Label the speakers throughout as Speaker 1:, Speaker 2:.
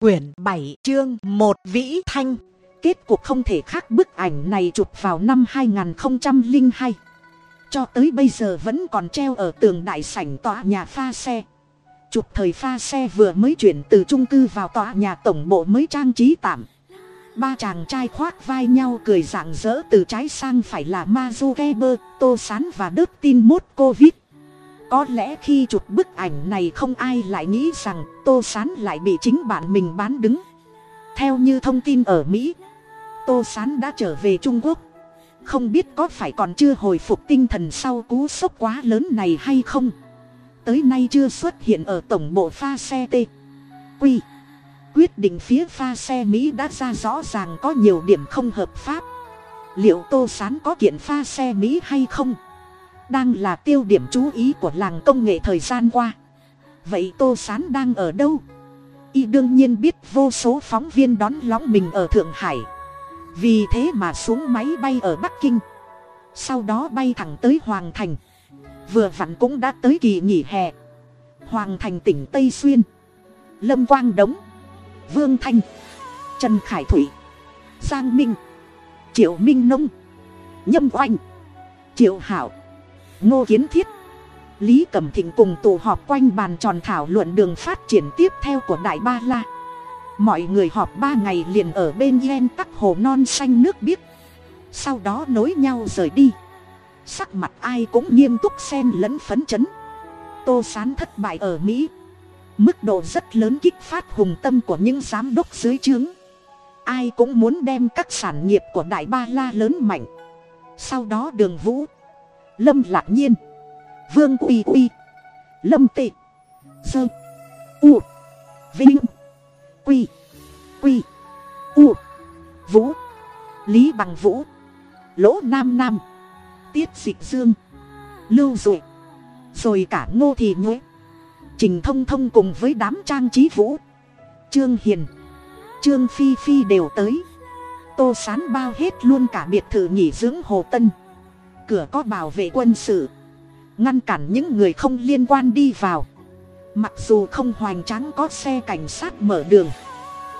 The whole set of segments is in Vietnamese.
Speaker 1: quyển bảy, chương một, vĩ thanh. Kết cục không thể khác bức ảnh này chụp vào năm hai nghìn hai. Cho tới bây giờ vẫn còn treo ở tường đại sảnh tòa nhà pha xe. Chụp thời pha xe vừa mới chuyển từ trung cư vào tòa nhà tổng bộ mới trang trí tạm. Ba chàng trai khoác vai nhau cười rạng rỡ từ trái sang phải là mazu geber, tô sán và đức tin mốt covid có lẽ khi chụp bức ảnh này không ai lại nghĩ rằng tô sán lại bị chính bạn mình bán đứng. Theo như thông tin ở mỹ, tô sán đã trở về trung quốc. Không biết có phải còn chưa hồi phục tinh thần sau cú sốc quá lớn này hay không. Tới nay chưa xuất hiện ở tổng bộ pha xe t. Quy quyết định phía pha xe mỹ đã ra rõ ràng có nhiều điểm không hợp pháp. Liệu tô sán có kiện pha xe mỹ hay không? Đang là tiêu điểm chú ý của làng công nghệ thời gian qua. Vậy tô sán đang ở đâu? Y đương nhiên biết vô số phóng viên đón lóng mình ở thượng hải. Vì thế mà xuống máy bay ở bắc kinh. Sau đó bay thẳng tới hoàng thành. Vừa vặn cũng đã tới kỳ nghỉ hè. Hoàng thành tỉnh tây xuyên. Lâm quang đống. Vương thanh. Trần khải thủy. Giang minh. Triệu minh nông. Nhâm oanh. Triệu hảo ngô kiến thiết. Lý cẩm thịnh cùng tụ họp quanh bàn tròn thảo luận đường phát triển tiếp theo của đại ba la. Mọi người họp ba ngày liền ở bên yen tắc hồ non xanh nước biếc. Sau đó nối nhau rời đi. Sắc mặt ai cũng nghiêm túc xen lẫn phấn chấn. Tô sán thất bại ở mỹ. Mức độ rất lớn kích phát hùng tâm của những giám đốc dưới trướng. Ai cũng muốn đem các sản nghiệp của đại ba la lớn mạnh. Sau đó đường vũ lâm lạc nhiên. Vương uy uy lâm tị. Sơ. U. Vinh. Quy. Quy. U. Vũ. Lý bằng vũ. Lỗ nam nam. Tiết dịch dương. Lưu dụ rồi cả ngô thị nhuế. Trình thông thông cùng với đám trang trí vũ. Trương hiền. Trương phi phi đều tới. Tô sán bao hết luôn cả biệt thự nghỉ dưỡng hồ tân cửa có bảo vệ quân sự, ngăn cản những người không liên quan đi vào. Mặc dù không hoành tráng có xe cảnh sát mở đường,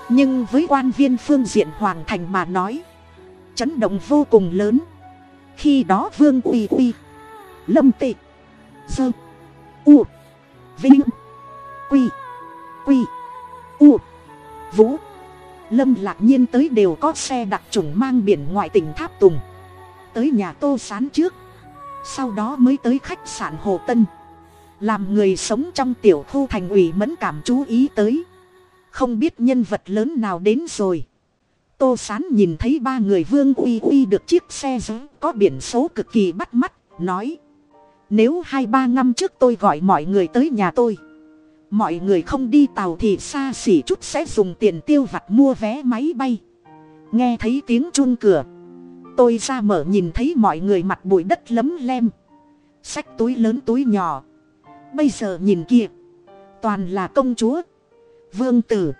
Speaker 1: nhưng với quan viên phương diện hoàng thành mà nói, chấn động vô cùng lớn. Khi đó vương uy uy, lâm tị dơ u, vinh, quy quy, u, vũ, lâm lạc nhiên tới đều có xe đặc trùng mang biển ngoại tỉnh tháp tùng tới nhà tô sán trước. Sau đó mới tới khách sạn hồ tân. Làm người sống trong tiểu khu thành ủy mẫn cảm chú ý tới. Không biết nhân vật lớn nào đến rồi. Tô sán nhìn thấy ba người vương uy uy được chiếc xe giữ có biển số cực kỳ bắt mắt, nói. Nếu hai ba năm trước tôi gọi mọi người tới nhà tôi, mọi người không đi tàu thì xa xỉ chút sẽ dùng tiền tiêu vặt mua vé máy bay. Nghe thấy tiếng chun cửa tôi ra mở nhìn thấy mọi người mặt bụi đất lấm lem. Xách túi lớn túi nhỏ. Bây giờ nhìn kia toàn là công chúa. Vương tử.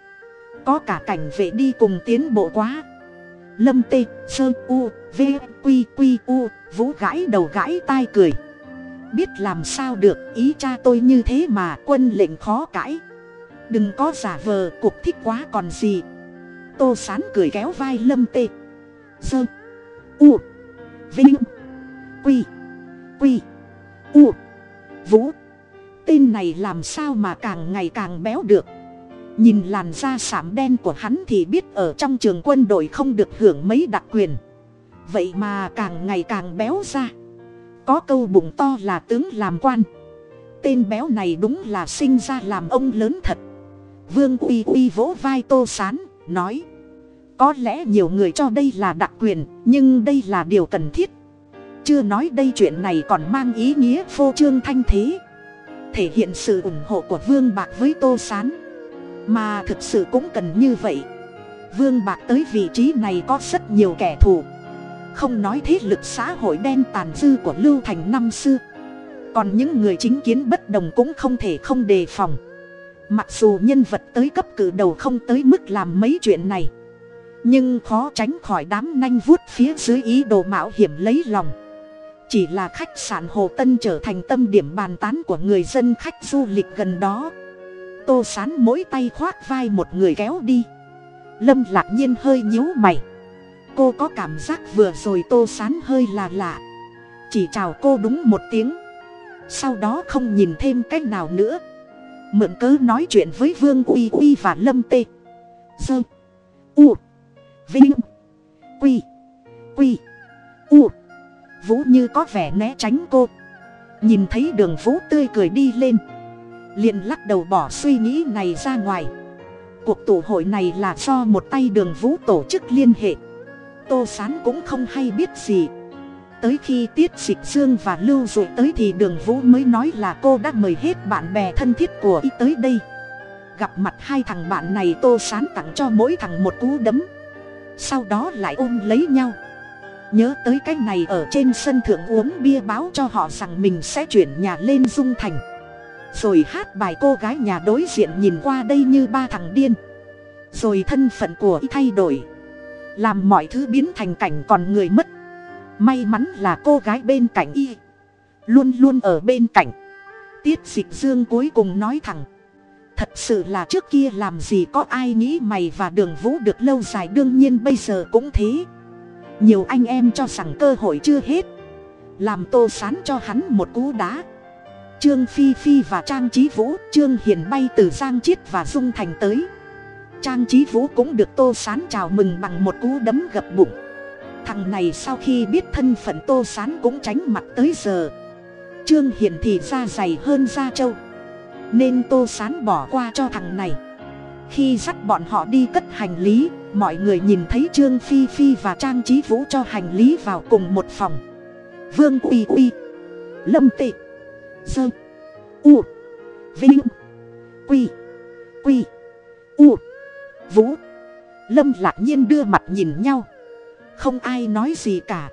Speaker 1: Có cả cảnh vệ đi cùng tiến bộ quá. Lâm tê, sơ, u, v, q q, u, vũ gãi đầu gãi tai cười. Biết làm sao được, ý cha tôi như thế mà quân lệnh khó cãi. Đừng có giả vờ, cuộc thích quá còn gì. Tô sán cười kéo vai lâm tê. Sơ u. Vinh. Quy. Quy. U. Vũ. Tên này làm sao mà càng ngày càng béo được? Nhìn làn da sảm đen của hắn thì biết ở trong trường quân đội không được hưởng mấy đặc quyền. Vậy mà càng ngày càng béo ra. Có câu bụng to là tướng làm quan. Tên béo này đúng là sinh ra làm ông lớn thật. Vương uy uy vỗ vai tô sán, nói có lẽ nhiều người cho đây là đặc quyền, nhưng đây là điều cần thiết. Chưa nói đây chuyện này còn mang ý nghĩa phô trương thanh thế, thể hiện sự ủng hộ của vương bạc với tô s á n mà thực sự cũng cần như vậy. Vương bạc tới vị trí này có rất nhiều kẻ thù. Không nói thế lực xã hội đen tàn dư của lưu thành năm xưa. Còn những người chính kiến bất đồng cũng không thể không đề phòng. Mặc dù nhân vật tới cấp cử đầu không tới mức làm mấy chuyện này nhưng khó tránh khỏi đám nanh vuốt phía dưới ý đồ mạo hiểm lấy lòng. Chỉ là khách sạn hồ tân trở thành tâm điểm bàn tán của người dân khách du lịch gần đó. Tô sán mỗi tay khoác vai một người kéo đi. Lâm lạc nhiên hơi nhíu mày. Cô có cảm giác vừa rồi tô sán hơi là lạ. Chỉ chào cô đúng một tiếng. Sau đó không nhìn thêm cách nào nữa. Mượn cớ nói chuyện với vương uy uy và lâm tê. Dơ. U vinh. Quy. Quy. U. Vũ như có vẻ né tránh cô. Nhìn thấy đường vũ tươi cười đi lên. Liền lắc đầu bỏ suy nghĩ này ra ngoài. Cuộc tụ hội này là do một tay đường vũ tổ chức liên hệ. Tô s á n cũng không hay biết gì. Tới khi tiết dịch dương và lưu dụ tới thì đường vũ mới nói là cô đã mời hết bạn bè thân thiết của y tới đây. Gặp mặt hai thằng bạn này tô s á n tặng cho mỗi thằng một cú đấm sau đó lại ôm lấy nhau. Nhớ tới cái này ở trên sân thượng uống bia báo cho họ rằng mình sẽ chuyển nhà lên dung thành. Rồi hát bài cô gái nhà đối diện nhìn qua đây như ba thằng điên. Rồi thân phận của y thay đổi. Làm mọi thứ biến thành cảnh còn người mất. May mắn là cô gái bên cạnh y. Luôn luôn ở bên cạnh. Tiết dịch dương cuối cùng nói thẳng thật sự là trước kia làm gì có ai nghĩ mày và đường vũ được lâu dài, đương nhiên bây giờ cũng thế. Nhiều anh em cho rằng cơ hội chưa hết. Làm tô sán cho hắn một cú đá. Trương phi phi và trang trí vũ, trương hiền bay từ giang chiết và dung thành tới. Trang trí vũ cũng được tô sán chào mừng bằng một cú đấm gập bụng. Thằng này sau khi biết thân phận tô sán cũng tránh mặt tới giờ. Trương hiền thì da dày hơn da trâu nên tô sán bỏ qua cho thằng này. Khi dắt bọn họ đi cất hành lý, mọi người nhìn thấy trương phi phi và trang trí vũ cho hành lý vào cùng một phòng. Vương uy uy, lâm tị dơ u, vinh, quy quy, u, vũ. Lâm lạc nhiên đưa mặt nhìn nhau. Không ai nói gì cả.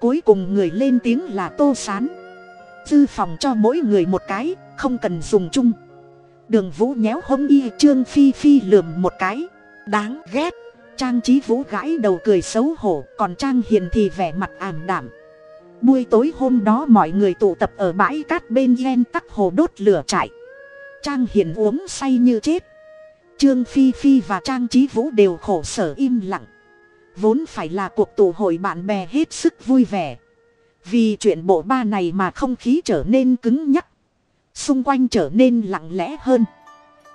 Speaker 1: Cuối cùng người lên tiếng là tô sán. Dư phòng cho mỗi người một cái không cần dùng chung. Đường vũ nhéo hông y trương phi phi lườm một cái. Đáng ghét. Trang trí vũ gãi đầu cười xấu hổ, còn trang hiền thì vẻ mặt ảm đảm buổi tối hôm đó mọi người tụ tập ở bãi cát bên ven tắc hồ đốt lửa trại. Trang hiền uống say như chết. Trương phi phi và trang trí vũ đều khổ sở im lặng. Vốn phải là cuộc tụ hội bạn bè hết sức vui vẻ. Vì chuyện bộ ba này mà không khí trở nên cứng nhắc xung quanh trở nên lặng lẽ hơn.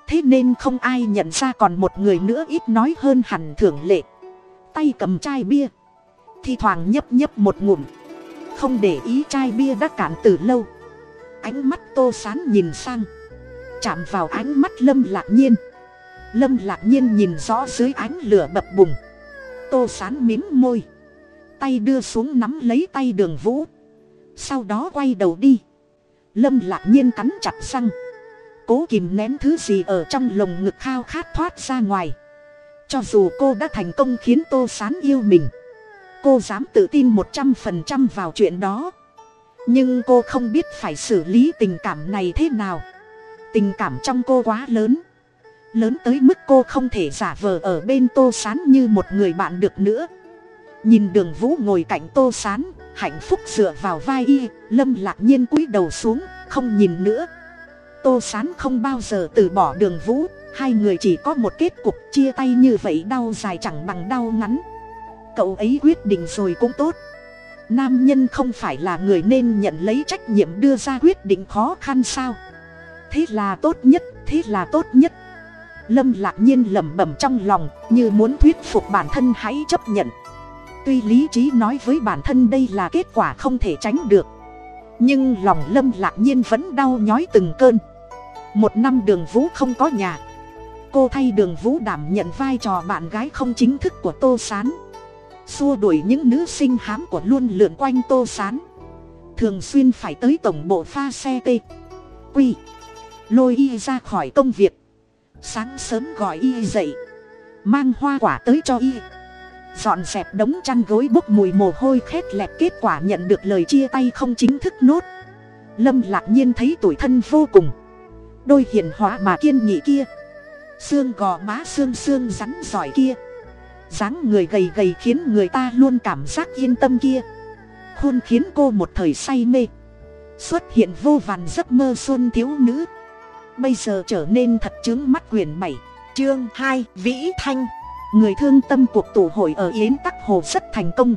Speaker 1: Thế nên không ai nhận ra còn một người nữa ít nói hơn hẳn thường lệ. Tay cầm chai bia. Thi thoảng nhấp nhấp một ngụm. Không để ý chai bia đã cạn từ lâu. Ánh mắt tô sán nhìn sang. Chạm vào ánh mắt lâm lạc nhiên. Lâm lạc nhiên nhìn rõ dưới ánh lửa bập bùng. Tô sán mím môi. Tay đưa xuống nắm lấy tay đường vũ. Sau đó quay đầu đi lâm lạc nhiên cắn chặt răng. Cố kìm nén thứ gì ở trong lồng ngực khao khát thoát ra ngoài. Cho dù cô đã thành công khiến tô sán yêu mình, cô dám tự tin một trăm phần trăm vào chuyện đó. Nhưng cô không biết phải xử lý tình cảm này thế nào. Tình cảm trong cô quá lớn. Lớn tới mức cô không thể giả vờ ở bên tô s á n như một người bạn được nữa nhìn đường vũ ngồi cạnh tô s á n hạnh phúc dựa vào vai y, lâm lạc nhiên cúi đầu xuống, không nhìn nữa. Tô s á n không bao giờ từ bỏ đường vũ, hai người chỉ có một kết cục, chia tay như vậy đau dài chẳng bằng đau ngắn. Cậu ấy quyết định rồi cũng tốt. Nam nhân không phải là người nên nhận lấy trách nhiệm đưa ra quyết định khó khăn sao? Thế là tốt nhất, thế là tốt nhất. Lâm lạc nhiên lẩm bẩm trong lòng, như muốn thuyết phục bản thân hãy chấp nhận tuy lý trí nói với bản thân đây là kết quả không thể tránh được. Nhưng lòng lâm lạc nhiên vẫn đau nhói từng cơn. Một năm đường vũ không có nhà. Cô thay đường vũ đảm nhận vai trò bạn gái không chính thức của tô s á n xua đuổi những nữ sinh hám của luôn lượn quanh tô sán. Thường xuyên phải tới tổng bộ pha xe t. Quy. Lôi y ra khỏi công việc. Sáng sớm gọi y dậy. Mang hoa quả tới cho y dọn dẹp đống chăn gối bốc mùi mồ hôi khét lẹt, kết quả nhận được lời chia tay không chính thức nốt. Lâm lạc nhiên thấy tuổi thân vô cùng. Đôi hiền hóa mà kiên nghị kia. Xương gò má xương xương rắn giỏi kia. dáng người gầy gầy khiến người ta luôn cảm giác yên tâm kia. Khuôn khiến cô một thời say mê. Xuất hiện vô vàn giấc mơ xuân thiếu nữ. Bây giờ trở nên thật chướng mắt quyền bảy, chương hai, vĩ thanh người thương tâm cuộc tụ hội ở yến tắc hồ rất thành công.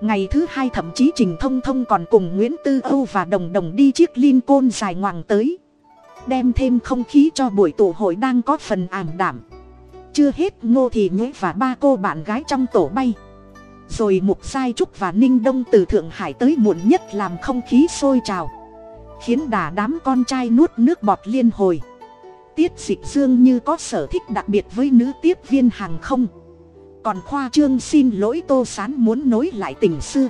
Speaker 1: Ngày thứ hai thậm chí trình thông thông còn cùng nguyễn tư âu và đồng đồng đi chiếc liên côn dài ngoằng tới. Đem thêm không khí cho buổi tụ hội đang có phần ảm đảm chưa hết ngô thị nhuế và ba cô bạn gái trong tổ bay. Rồi mục sai trúc và ninh đông từ thượng hải tới muộn nhất làm không khí sôi trào. Khiến đà đám con trai nuốt nước bọt liên hồi tiết dịch dương như có sở thích đặc biệt với nữ tiếp viên hàng không. Còn khoa trương xin lỗi tô s á n muốn nối lại tình xưa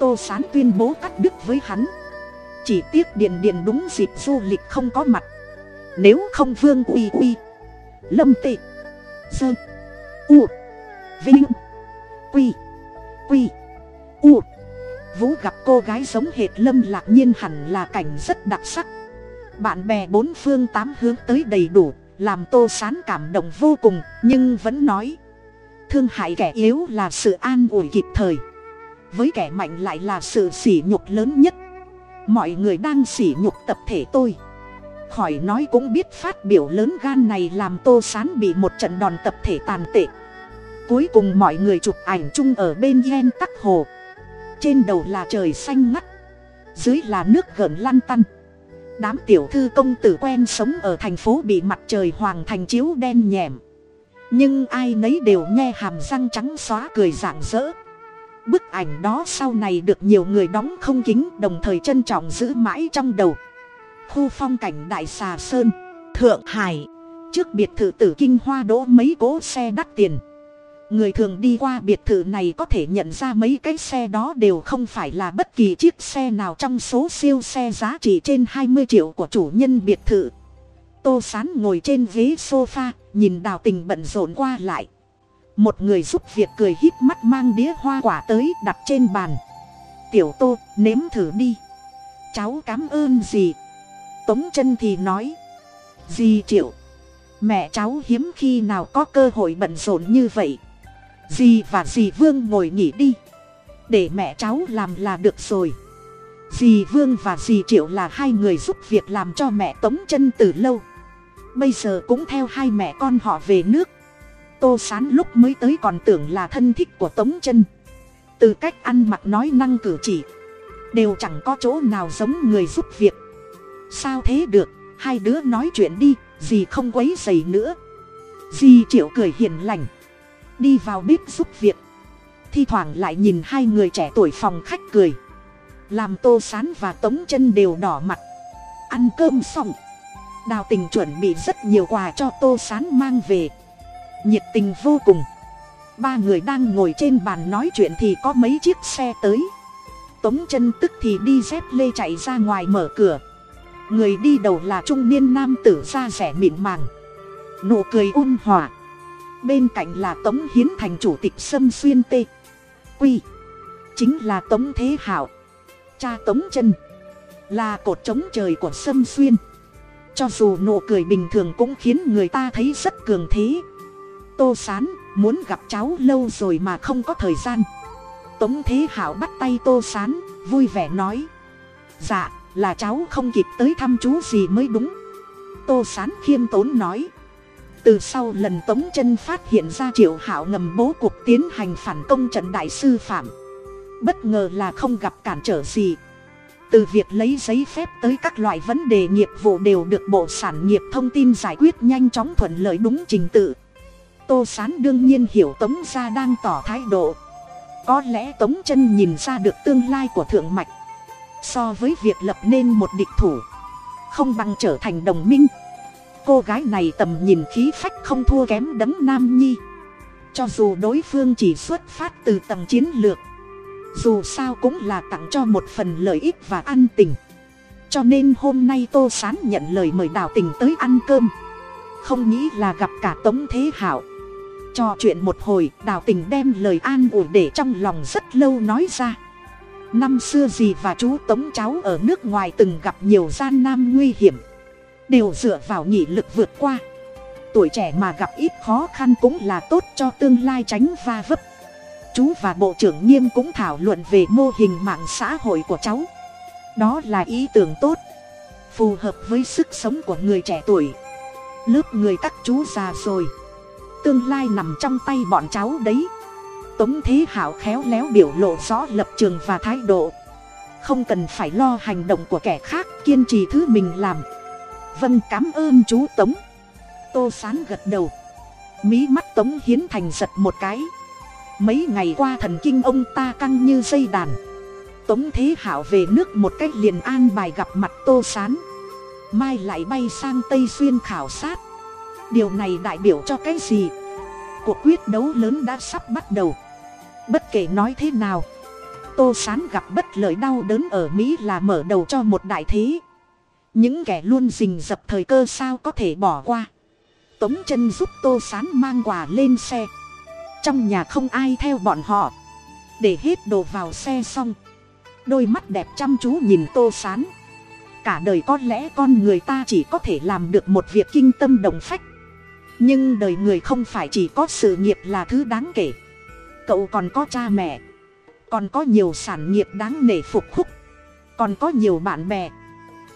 Speaker 1: tô s á n tuyên bố cắt đứt với hắn. Chỉ tiếc điện điện đúng dịp du lịch không có mặt. Nếu không vương uy uy, lâm tị, dơ, u, vinh, quy quy, u. Vũ gặp cô gái giống hệt lâm lạc nhiên hẳn là cảnh rất đặc sắc bạn bè bốn phương tám hướng tới đầy đủ, làm tô sán cảm động vô cùng, nhưng vẫn nói, thương hại kẻ yếu là sự an ủi kịp thời, với kẻ mạnh lại là sự sỉ nhục lớn nhất. Mọi người đang sỉ nhục tập thể tôi. Khỏi nói cũng biết phát biểu lớn gan này làm tô sán bị một trận đòn tập thể tàn tệ. Cuối cùng mọi người chụp ảnh chung ở bên yen tắc hồ. Trên đầu là trời xanh ngắt, dưới là nước gợn lăn tăn đám tiểu thư công tử quen sống ở thành phố bị mặt trời hoàng thành chiếu đen nhèm. Nhưng ai nấy đều nghe hàm răng trắng xóa cười rạng rỡ. Bức ảnh đó sau này được nhiều người đóng không kính, đồng thời trân trọng giữ mãi trong đầu. Khu phong cảnh đại xà sơn, thượng hải. Trước biệt thự tử kinh hoa đỗ mấy cỗ xe đắt tiền người thường đi qua biệt thự này có thể nhận ra mấy cái xe đó đều không phải là bất kỳ chiếc xe nào trong số siêu xe giá trị trên hai mươi triệu của chủ nhân biệt thự. Tô sán ngồi trên ghế sofa, nhìn đào tình bận rộn qua lại. Một người giúp việc cười híp mắt mang đĩa hoa quả tới đặt trên bàn. Tiểu tô, nếm thử đi. Cháu cám ơn gì tống chân thì nói. Gì triệu, mẹ cháu hiếm khi nào có cơ hội bận rộn như vậy dì và dì vương ngồi nghỉ đi. Để mẹ cháu làm là được rồi. Dì vương và dì triệu là hai người giúp việc làm cho mẹ tống chân từ lâu. Bây giờ cũng theo hai mẹ con họ về nước. Tô sán lúc mới tới còn tưởng là thân thích của tống chân. Từ cách ăn mặc nói năng cử chỉ, đều chẳng có chỗ nào giống người giúp việc. Sao thế được? Hai đứa nói chuyện đi, dì không quấy dày nữa. Dì triệu cười hiền lành đi vào bếp giúp việc. Thi thoảng lại nhìn hai người trẻ tuổi phòng khách cười. Làm tô sán và tống chân đều đỏ mặt. Ăn cơm xong. Đào tình chuẩn bị rất nhiều quà cho tô sán mang về. Nhiệt tình vô cùng. Ba người đang ngồi trên bàn nói chuyện thì có mấy chiếc xe tới. Tống chân tức thì đi dép lê chạy ra ngoài mở cửa. Người đi đầu là trung niên nam tử da rẻ mịn màng. Nụ cười ôn hòa bên cạnh là tống hiến thành chủ tịch sâm xuyên tê. Quy. Chính là tống thế hảo. Cha tống chân. Là cột trống trời của sâm xuyên. Cho dù nụ cười bình thường cũng khiến người ta thấy rất cường thế. Tô sán, muốn gặp cháu lâu rồi mà không có thời gian. Tống thế hảo bắt tay tô sán, vui vẻ nói. Dạ là cháu không kịp tới thăm chú gì mới đúng. Tô sán khiêm tốn nói từ sau lần tống chân phát hiện ra triệu hảo ngầm bố cuộc tiến hành phản công trận đại sư phạm. Bất ngờ là không gặp cản trở gì. Từ việc lấy giấy phép tới các loại vấn đề nghiệp vụ đều được bộ sản nghiệp thông tin giải quyết nhanh chóng thuận lợi đúng trình tự. Tô s á n đương nhiên hiểu tống gia đang tỏ thái độ. Có lẽ tống chân nhìn ra được tương lai của thượng mạch. So với việc lập nên một địch thủ, không bằng trở thành đồng minh cô gái này tầm nhìn khí phách không thua kém đấng nam nhi. Cho dù đối phương chỉ xuất phát từ tầng chiến lược, dù sao cũng là tặng cho một phần lợi ích và an tình. Cho nên hôm nay tô s á n nhận lời mời đào tình tới ăn cơm. Không nghĩ là gặp cả tống thế hảo trò chuyện một hồi, đào tình đem lời an ủi để trong lòng rất lâu nói ra. Năm xưa dì và chú tống cháu ở nước ngoài từng gặp nhiều gian nam nguy hiểm đều dựa vào nghị lực vượt qua. Tuổi trẻ mà gặp ít khó khăn cũng là tốt cho tương lai tránh va vấp. Chú và bộ trưởng nghiêm cũng thảo luận về mô hình mạng xã hội của cháu. Đó là ý tưởng tốt, phù hợp với sức sống của người trẻ tuổi. Lớp người các chú già rồi, tương lai nằm trong tay bọn cháu đấy. Tống thế hảo khéo léo biểu lộ rõ lập trường và thái độ. Không cần phải lo hành động của kẻ khác, kiên trì thứ mình làm vâng cám ơn chú tống. Tô sán gật đầu. Mí mắt tống hiến thành giật một cái. Mấy ngày qua thần kinh ông ta căng như dây đàn. Tống thế hảo về nước một cách liền an bài gặp mặt tô sán. Mai lại bay sang tây xuyên khảo sát. Điều này đại biểu cho cái gì? Cuộc quyết đấu lớn đã sắp bắt đầu. Bất kể nói thế nào, tô sán gặp bất lợi đau đớn ở mỹ là mở đầu cho một đại thế những kẻ luôn rình dập thời cơ sao có thể bỏ qua? Tống chân giúp tô sán mang quà lên xe. Trong nhà không ai theo bọn họ. Để hết đồ vào xe xong. Đôi mắt đẹp chăm chú nhìn tô sán. Cả đời có lẽ con người ta chỉ có thể làm được một việc kinh tâm động phách. Nhưng đời người không phải chỉ có sự nghiệp là thứ đáng kể. Cậu còn có cha mẹ. Còn có nhiều sản nghiệp đáng nể phục khúc. Còn có nhiều bạn bè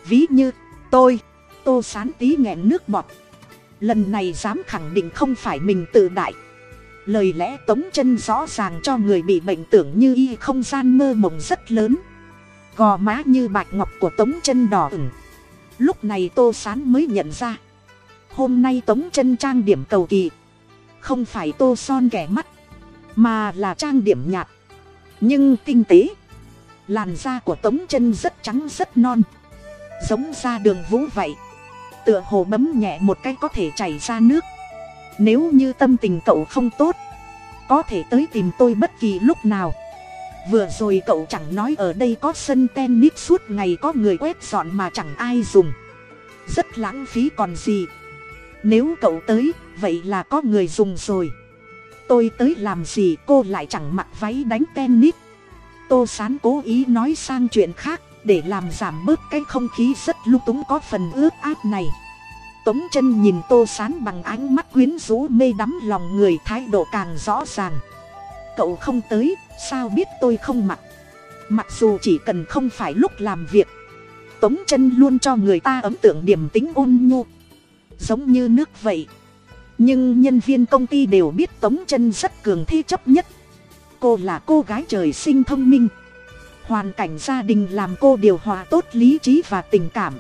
Speaker 1: ví như, tôi, tô sán tí nghẹn nước bọt. Lần này dám khẳng định không phải mình tự đại. Lời lẽ tống chân rõ ràng cho người bị bệnh tưởng như y không gian mơ mộng rất lớn. Gò má như bạch ngọc của tống chân đỏ ửng. Lúc này tô sán mới nhận ra. Hôm nay tống chân trang điểm cầu kỳ. Không phải tô son kẻ mắt, mà là trang điểm nhạt. Nhưng tinh tế, làn da của tống chân rất trắng rất non giống ra đường vũ vậy. Tựa hồ bấm nhẹ một cái có thể chảy ra nước. Nếu như tâm tình cậu không tốt, có thể tới tìm tôi bất kỳ lúc nào. Vừa rồi cậu chẳng nói ở đây có sân tennis suốt ngày có người quét dọn mà chẳng ai dùng. Rất lãng phí còn gì. Nếu cậu tới, vậy là có người dùng rồi. Tôi tới làm gì cô lại chẳng mặc váy đánh tennis. Tô sán cố ý nói sang chuyện khác để làm giảm bớt cái không khí rất lung túng có phần ướt át này. Tống chân nhìn tô sán bằng ánh mắt quyến rũ mê đắm lòng người, thái độ càng rõ ràng. Cậu không tới, sao biết tôi không mặc? Mặc dù chỉ cần không phải lúc làm việc. Tống chân luôn cho người ta ấn tượng điểm tính ôn nhu. Giống như nước vậy. Nhưng nhân viên công ty đều biết tống chân rất cường thi chấp nhất. Cô là cô gái trời sinh thông minh hoàn cảnh gia đình làm cô điều hòa tốt lý trí và tình cảm.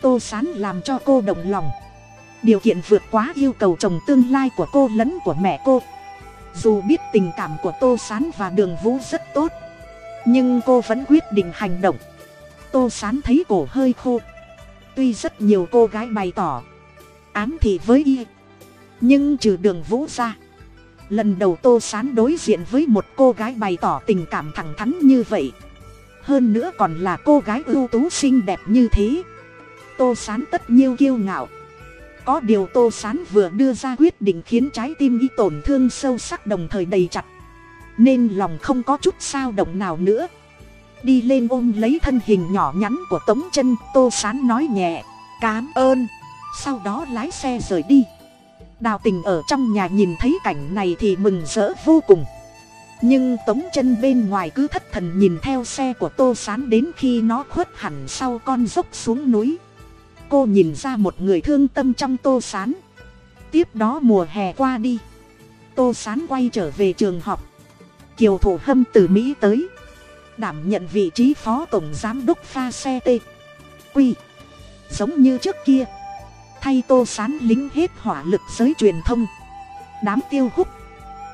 Speaker 1: Tô sán làm cho cô động lòng. Điều kiện vượt quá yêu cầu chồng tương lai của cô lẫn của mẹ cô. Dù biết tình cảm của tô sán và đường vũ rất tốt, nhưng cô vẫn quyết định hành động. Tô sán thấy cổ hơi khô. Tuy rất nhiều cô gái bày tỏ ám thị với y, nhưng trừ đường vũ ra lần đầu tô sán đối diện với một cô gái bày tỏ tình cảm thẳng thắn như vậy. Hơn nữa còn là cô gái ưu tú xinh đẹp như thế. Tô sán tất nhiêu kiêu ngạo. Có điều tô sán vừa đưa ra quyết định khiến trái tim y tổn thương sâu sắc đồng thời đầy chặt. Nên lòng không có chút sao động nào nữa. Đi lên ôm lấy thân hình nhỏ nhắn của tống chân, tô sán nói nhẹ cám ơn. Sau đó lái xe rời đi đào tình ở trong nhà nhìn thấy cảnh này thì mừng rỡ vô cùng. Nhưng tống chân bên ngoài cứ thất thần nhìn theo xe của tô sán đến khi nó khuất hẳn sau con dốc xuống núi. Cô nhìn ra một người thương tâm trong tô sán. Tiếp đó mùa hè qua đi. Tô sán quay trở về trường học. Kiều thủ hâm từ mỹ tới. Đảm nhận vị trí phó tổng giám đốc pha xe t. Quy. Giống như trước kia thay tô sán lính hết hỏa lực giới truyền thông. Đám tiêu húc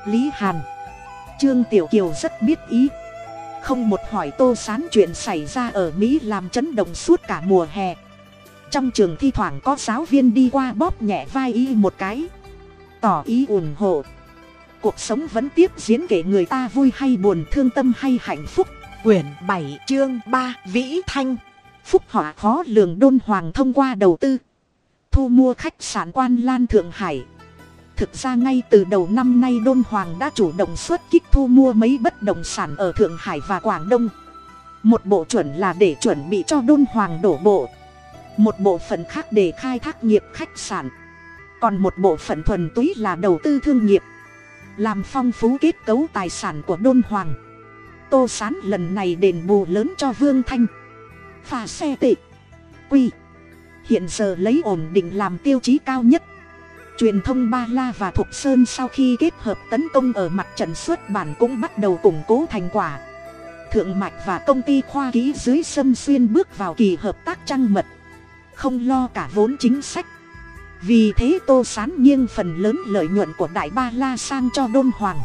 Speaker 1: lý hàn. Trương tiểu kiều rất biết ý. Không một hỏi tô sán chuyện xảy ra ở mỹ làm chấn động suốt cả mùa hè. Trong trường thi thoảng có giáo viên đi qua bóp nhẹ vai y một cái. Tỏ ý ủng hộ. Cuộc sống vẫn tiếp diễn kể người ta vui hay buồn, thương tâm hay hạnh phúc. Quyển bảy chương ba, vĩ thanh. Phúc họa khó lường đôn hoàng thông qua đầu tư thu mua khách sạn quan lan thượng hải. Thực ra ngay từ đầu năm nay đôn hoàng đã chủ động xuất kích thu mua mấy bất động sản ở thượng hải và quảng đông. Một bộ chuẩn là để chuẩn bị cho đôn hoàng đổ bộ. Một bộ phận khác để khai thác nghiệp khách sạn. Còn một bộ phận thuần túy là đầu tư thương nghiệp. Làm phong phú kết cấu tài sản của đôn hoàng. Tô sán lần này đền bù lớn cho vương thanh. Pha xe tị. Quy hiện giờ lấy ổn định làm tiêu chí cao nhất. Truyền thông ba la và thục sơn sau khi kết hợp tấn công ở mặt trận xuất bản cũng bắt đầu củng cố thành quả. Thượng mạch và công ty khoa ký dưới sâm xuyên bước vào kỳ hợp tác trăng mật. Không lo cả vốn chính sách. Vì thế tô sán nghiêng phần lớn lợi nhuận của đại ba la sang cho đôn hoàng.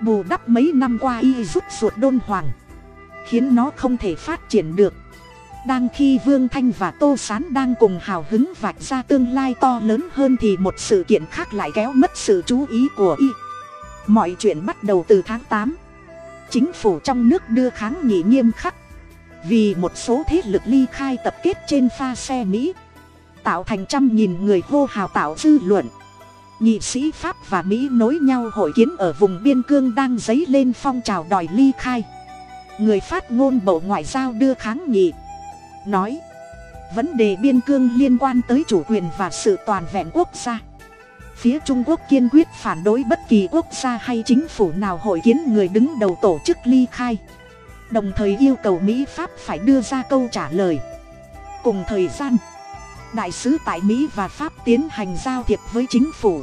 Speaker 1: Bù đắp mấy năm qua y rút ruột đôn hoàng. Khiến nó không thể phát triển được đang khi vương thanh và tô sán đang cùng hào hứng vạch ra tương lai to lớn hơn thì một sự kiện khác lại kéo mất sự chú ý của y. Mọi chuyện bắt đầu từ tháng tám. Chính phủ trong nước đưa kháng nghị nghiêm khắc. Vì một số thế lực ly khai tập kết trên pha xe mỹ, tạo thành trăm nghìn người hô hào tạo dư luận. Nghị sĩ pháp và mỹ nối nhau hội kiến ở vùng biên cương đang dấy lên phong trào đòi ly khai. Người phát ngôn bộ ngoại giao đưa kháng nghị nói. Vấn đề biên cương liên quan tới chủ quyền và sự toàn vẹn quốc gia. Phía trung quốc kiên quyết phản đối bất kỳ quốc gia hay chính phủ nào hội kiến người đứng đầu tổ chức ly khai. Đồng thời yêu cầu mỹ pháp phải đưa ra câu trả lời. Cùng thời gian, đại sứ tại mỹ và pháp tiến hành giao thiệp với chính phủ.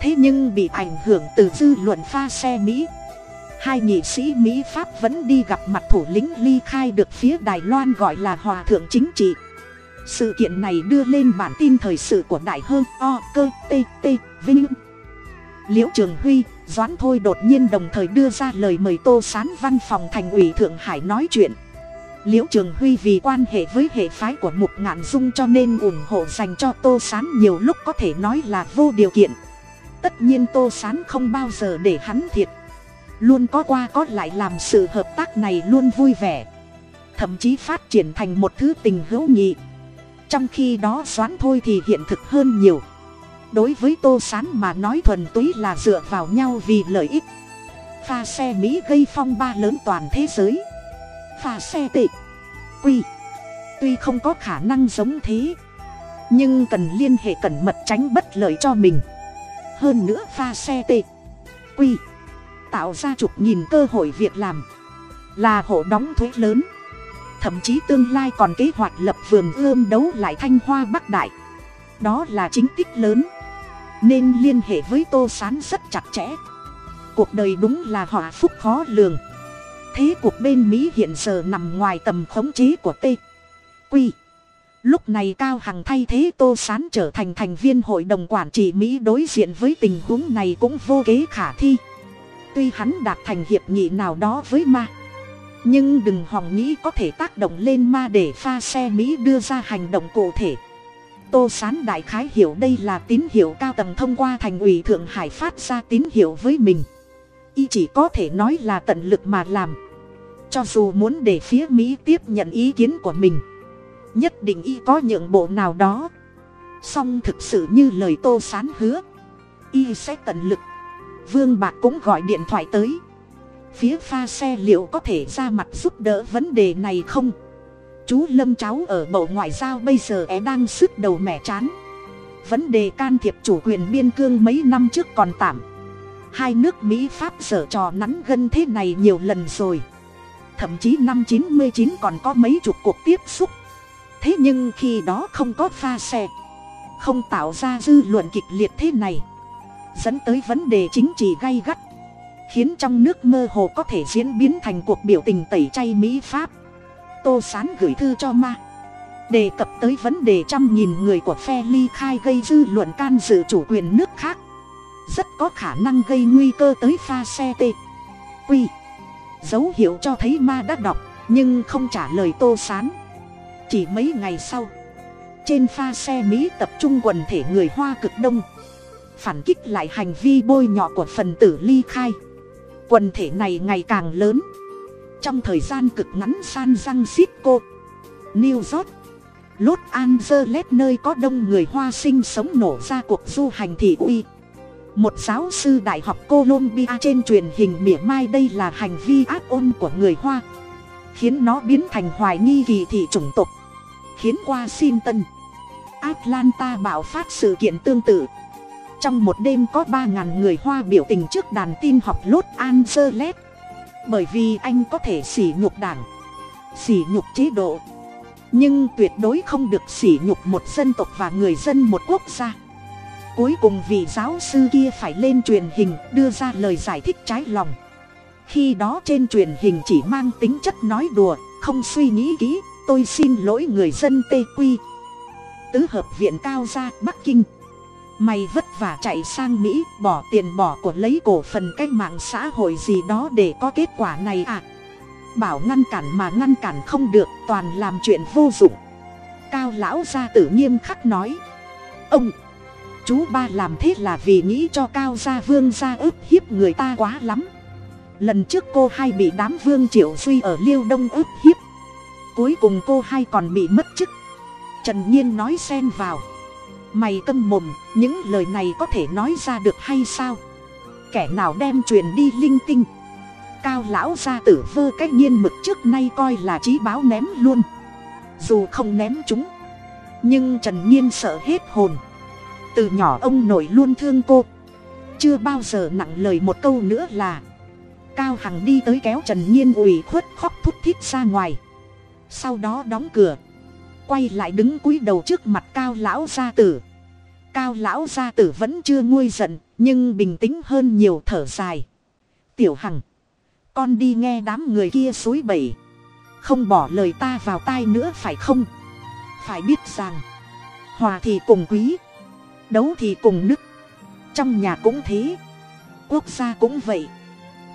Speaker 1: Thế nhưng bị ảnh hưởng từ dư luận pha xe mỹ hai nghị sĩ mỹ pháp vẫn đi gặp mặt thủ lĩnh ly khai được phía đài loan gọi là hòa thượng chính trị. Sự kiện này đưa lên bản tin thời sự của đại hơ o cơ t t, vinh. Liễu trường huy, doãn thôi đột nhiên đồng thời đưa ra lời mời tô sán văn phòng thành ủy thượng hải nói chuyện. Liễu trường huy vì quan hệ với hệ phái của mục ngạn dung cho nên ủng hộ dành cho tô sán nhiều lúc có thể nói là vô điều kiện. Tất nhiên tô sán không bao giờ để hắn thiệt luôn có qua có lại làm sự hợp tác này luôn vui vẻ. Thậm chí phát triển thành một thứ tình hữu nghị. Trong khi đó doãn thôi thì hiện thực hơn nhiều. Đối với tô s á n mà nói thuần túy là dựa vào nhau vì lợi ích. Pha xe mỹ gây phong ba lớn toàn thế giới. Pha xe tệ. Quy. Tuy không có khả năng giống thế, nhưng cần liên hệ cẩn mật tránh bất lợi cho mình. Hơn nữa pha xe tệ. Quy tạo ra chục nghìn cơ hội việc làm, là hộ đóng thuế lớn. Thậm chí tương lai còn kế hoạch lập vườn ươm đấu lại thanh hoa bắc đại. Đó là chính tích lớn. Nên liên hệ với tô s á n rất chặt chẽ. Cuộc đời đúng là họa phúc khó lường. Thế cuộc bên mỹ hiện giờ nằm ngoài tầm khống chế của t. Quy lúc này cao hằng thay thế tô s á n trở thành thành viên hội đồng quản trị mỹ đối diện với tình huống này cũng vô kế khả thi tuy hắn đạt thành hiệp nghị nào đó với ma, nhưng đừng hòng nghĩ có thể tác động lên ma để pha xe mỹ đưa ra hành động cụ thể. Tô sán đại khái hiểu đây là tín hiệu cao tầng thông qua thành ủy thượng hải phát ra tín hiệu với mình. Y chỉ có thể nói là tận lực mà làm. Cho dù muốn để phía mỹ tiếp nhận ý kiến của mình, nhất định y có nhượng bộ nào đó. Song thực sự như lời tô sán hứa, y sẽ tận lực vương bạc cũng gọi điện thoại tới. Phía pha xe liệu có thể ra mặt giúp đỡ vấn đề này không? Chú lâm cháu ở bộ ngoại giao bây giờ é đang sức đầu mẻ chán. Vấn đề can thiệp chủ quyền biên cương mấy năm trước còn tạm. Hai nước mỹ, pháp dở trò nắn gân thế này nhiều lần rồi. Thậm chí năm chín mươi chín còn có mấy chục cuộc tiếp xúc. Thế nhưng khi đó không có pha xe, không tạo ra dư luận kịch liệt thế này dẫn tới vấn đề chính trị gay gắt, khiến trong nước mơ hồ có thể diễn biến thành cuộc biểu tình tẩy chay mỹ pháp. Tô sán gửi thư cho ma, đề cập tới vấn đề trăm nghìn người của phe ly khai gây dư luận can dự chủ quyền nước khác, rất có khả năng gây nguy cơ tới pha xe t quy, dấu hiệu cho thấy ma đã đọc, nhưng không trả lời tô sán. Chỉ mấy ngày sau, trên pha xe mỹ tập trung quần thể người hoa cực đông phản kích lại hành vi bôi nhọ của phần tử ly khai. Quần thể này ngày càng lớn. Trong thời gian cực ngắn san răng cô, new york, los angeles nơi có đông người hoa sinh sống nổ ra cuộc du hành thị uy. Một giáo sư đại học colombia trên truyền hình mỉa mai đây là hành vi ác ôn của người hoa, khiến nó biến thành hoài nghi kỳ thị chủng tộc, khiến washington, atlanta bạo phát sự kiện tương tự trong một đêm có ba ngàn người hoa biểu tình trước đàn tin học los angeles. Bởi vì anh có thể sỉ nhục đảng, sỉ nhục chế độ. Nhưng tuyệt đối không được sỉ nhục một dân tộc và người dân một quốc gia. Cuối cùng vị giáo sư kia phải lên truyền hình, đưa ra lời giải thích trái lòng. Khi đó trên truyền hình chỉ mang tính chất nói đùa, không suy nghĩ kỹ, tôi xin lỗi người dân tê quy. Tứ hợp viện cao gia bắc kinh mày vất vả chạy sang mỹ, bỏ tiền bỏ của lấy cổ phần cách mạng xã hội gì đó để có kết quả này à? Bảo ngăn cản mà ngăn cản không được, toàn làm chuyện vô dụng. Cao lão gia tử nghiêm khắc nói. Ông, chú ba làm thế là vì nghĩ cho cao gia vương gia ức hiếp người ta quá lắm. Lần trước cô hai bị đám vương triệu duy ở liêu đông ức hiếp. Cuối cùng cô hai còn bị mất chức. Trần nhiên nói xen vào mày câm mồm, những lời này có thể nói ra được hay sao? Kẻ nào đem truyền đi linh tinh? Cao lão gia tử vơ cách nhiên mực trước nay coi là trí báo ném luôn. Dù không ném chúng, nhưng trần nhiên sợ hết hồn. Từ nhỏ ông nội luôn thương cô. Chưa bao giờ nặng lời một câu nữa là, cao hằng đi tới kéo trần nhiên ủy khuất khóc thút thít ra ngoài. Sau đó đóng cửa quay lại đứng cúi đầu trước mặt cao lão gia tử. Cao lão gia tử vẫn chưa nguôi giận, nhưng bình tĩnh hơn nhiều thở dài. Tiểu hằng, con đi nghe đám người kia suối bẩy. Không bỏ lời ta vào tai nữa phải không? Phải biết rằng, hòa thì cùng quý, đấu thì cùng nức. Trong nhà cũng thế, quốc gia cũng vậy.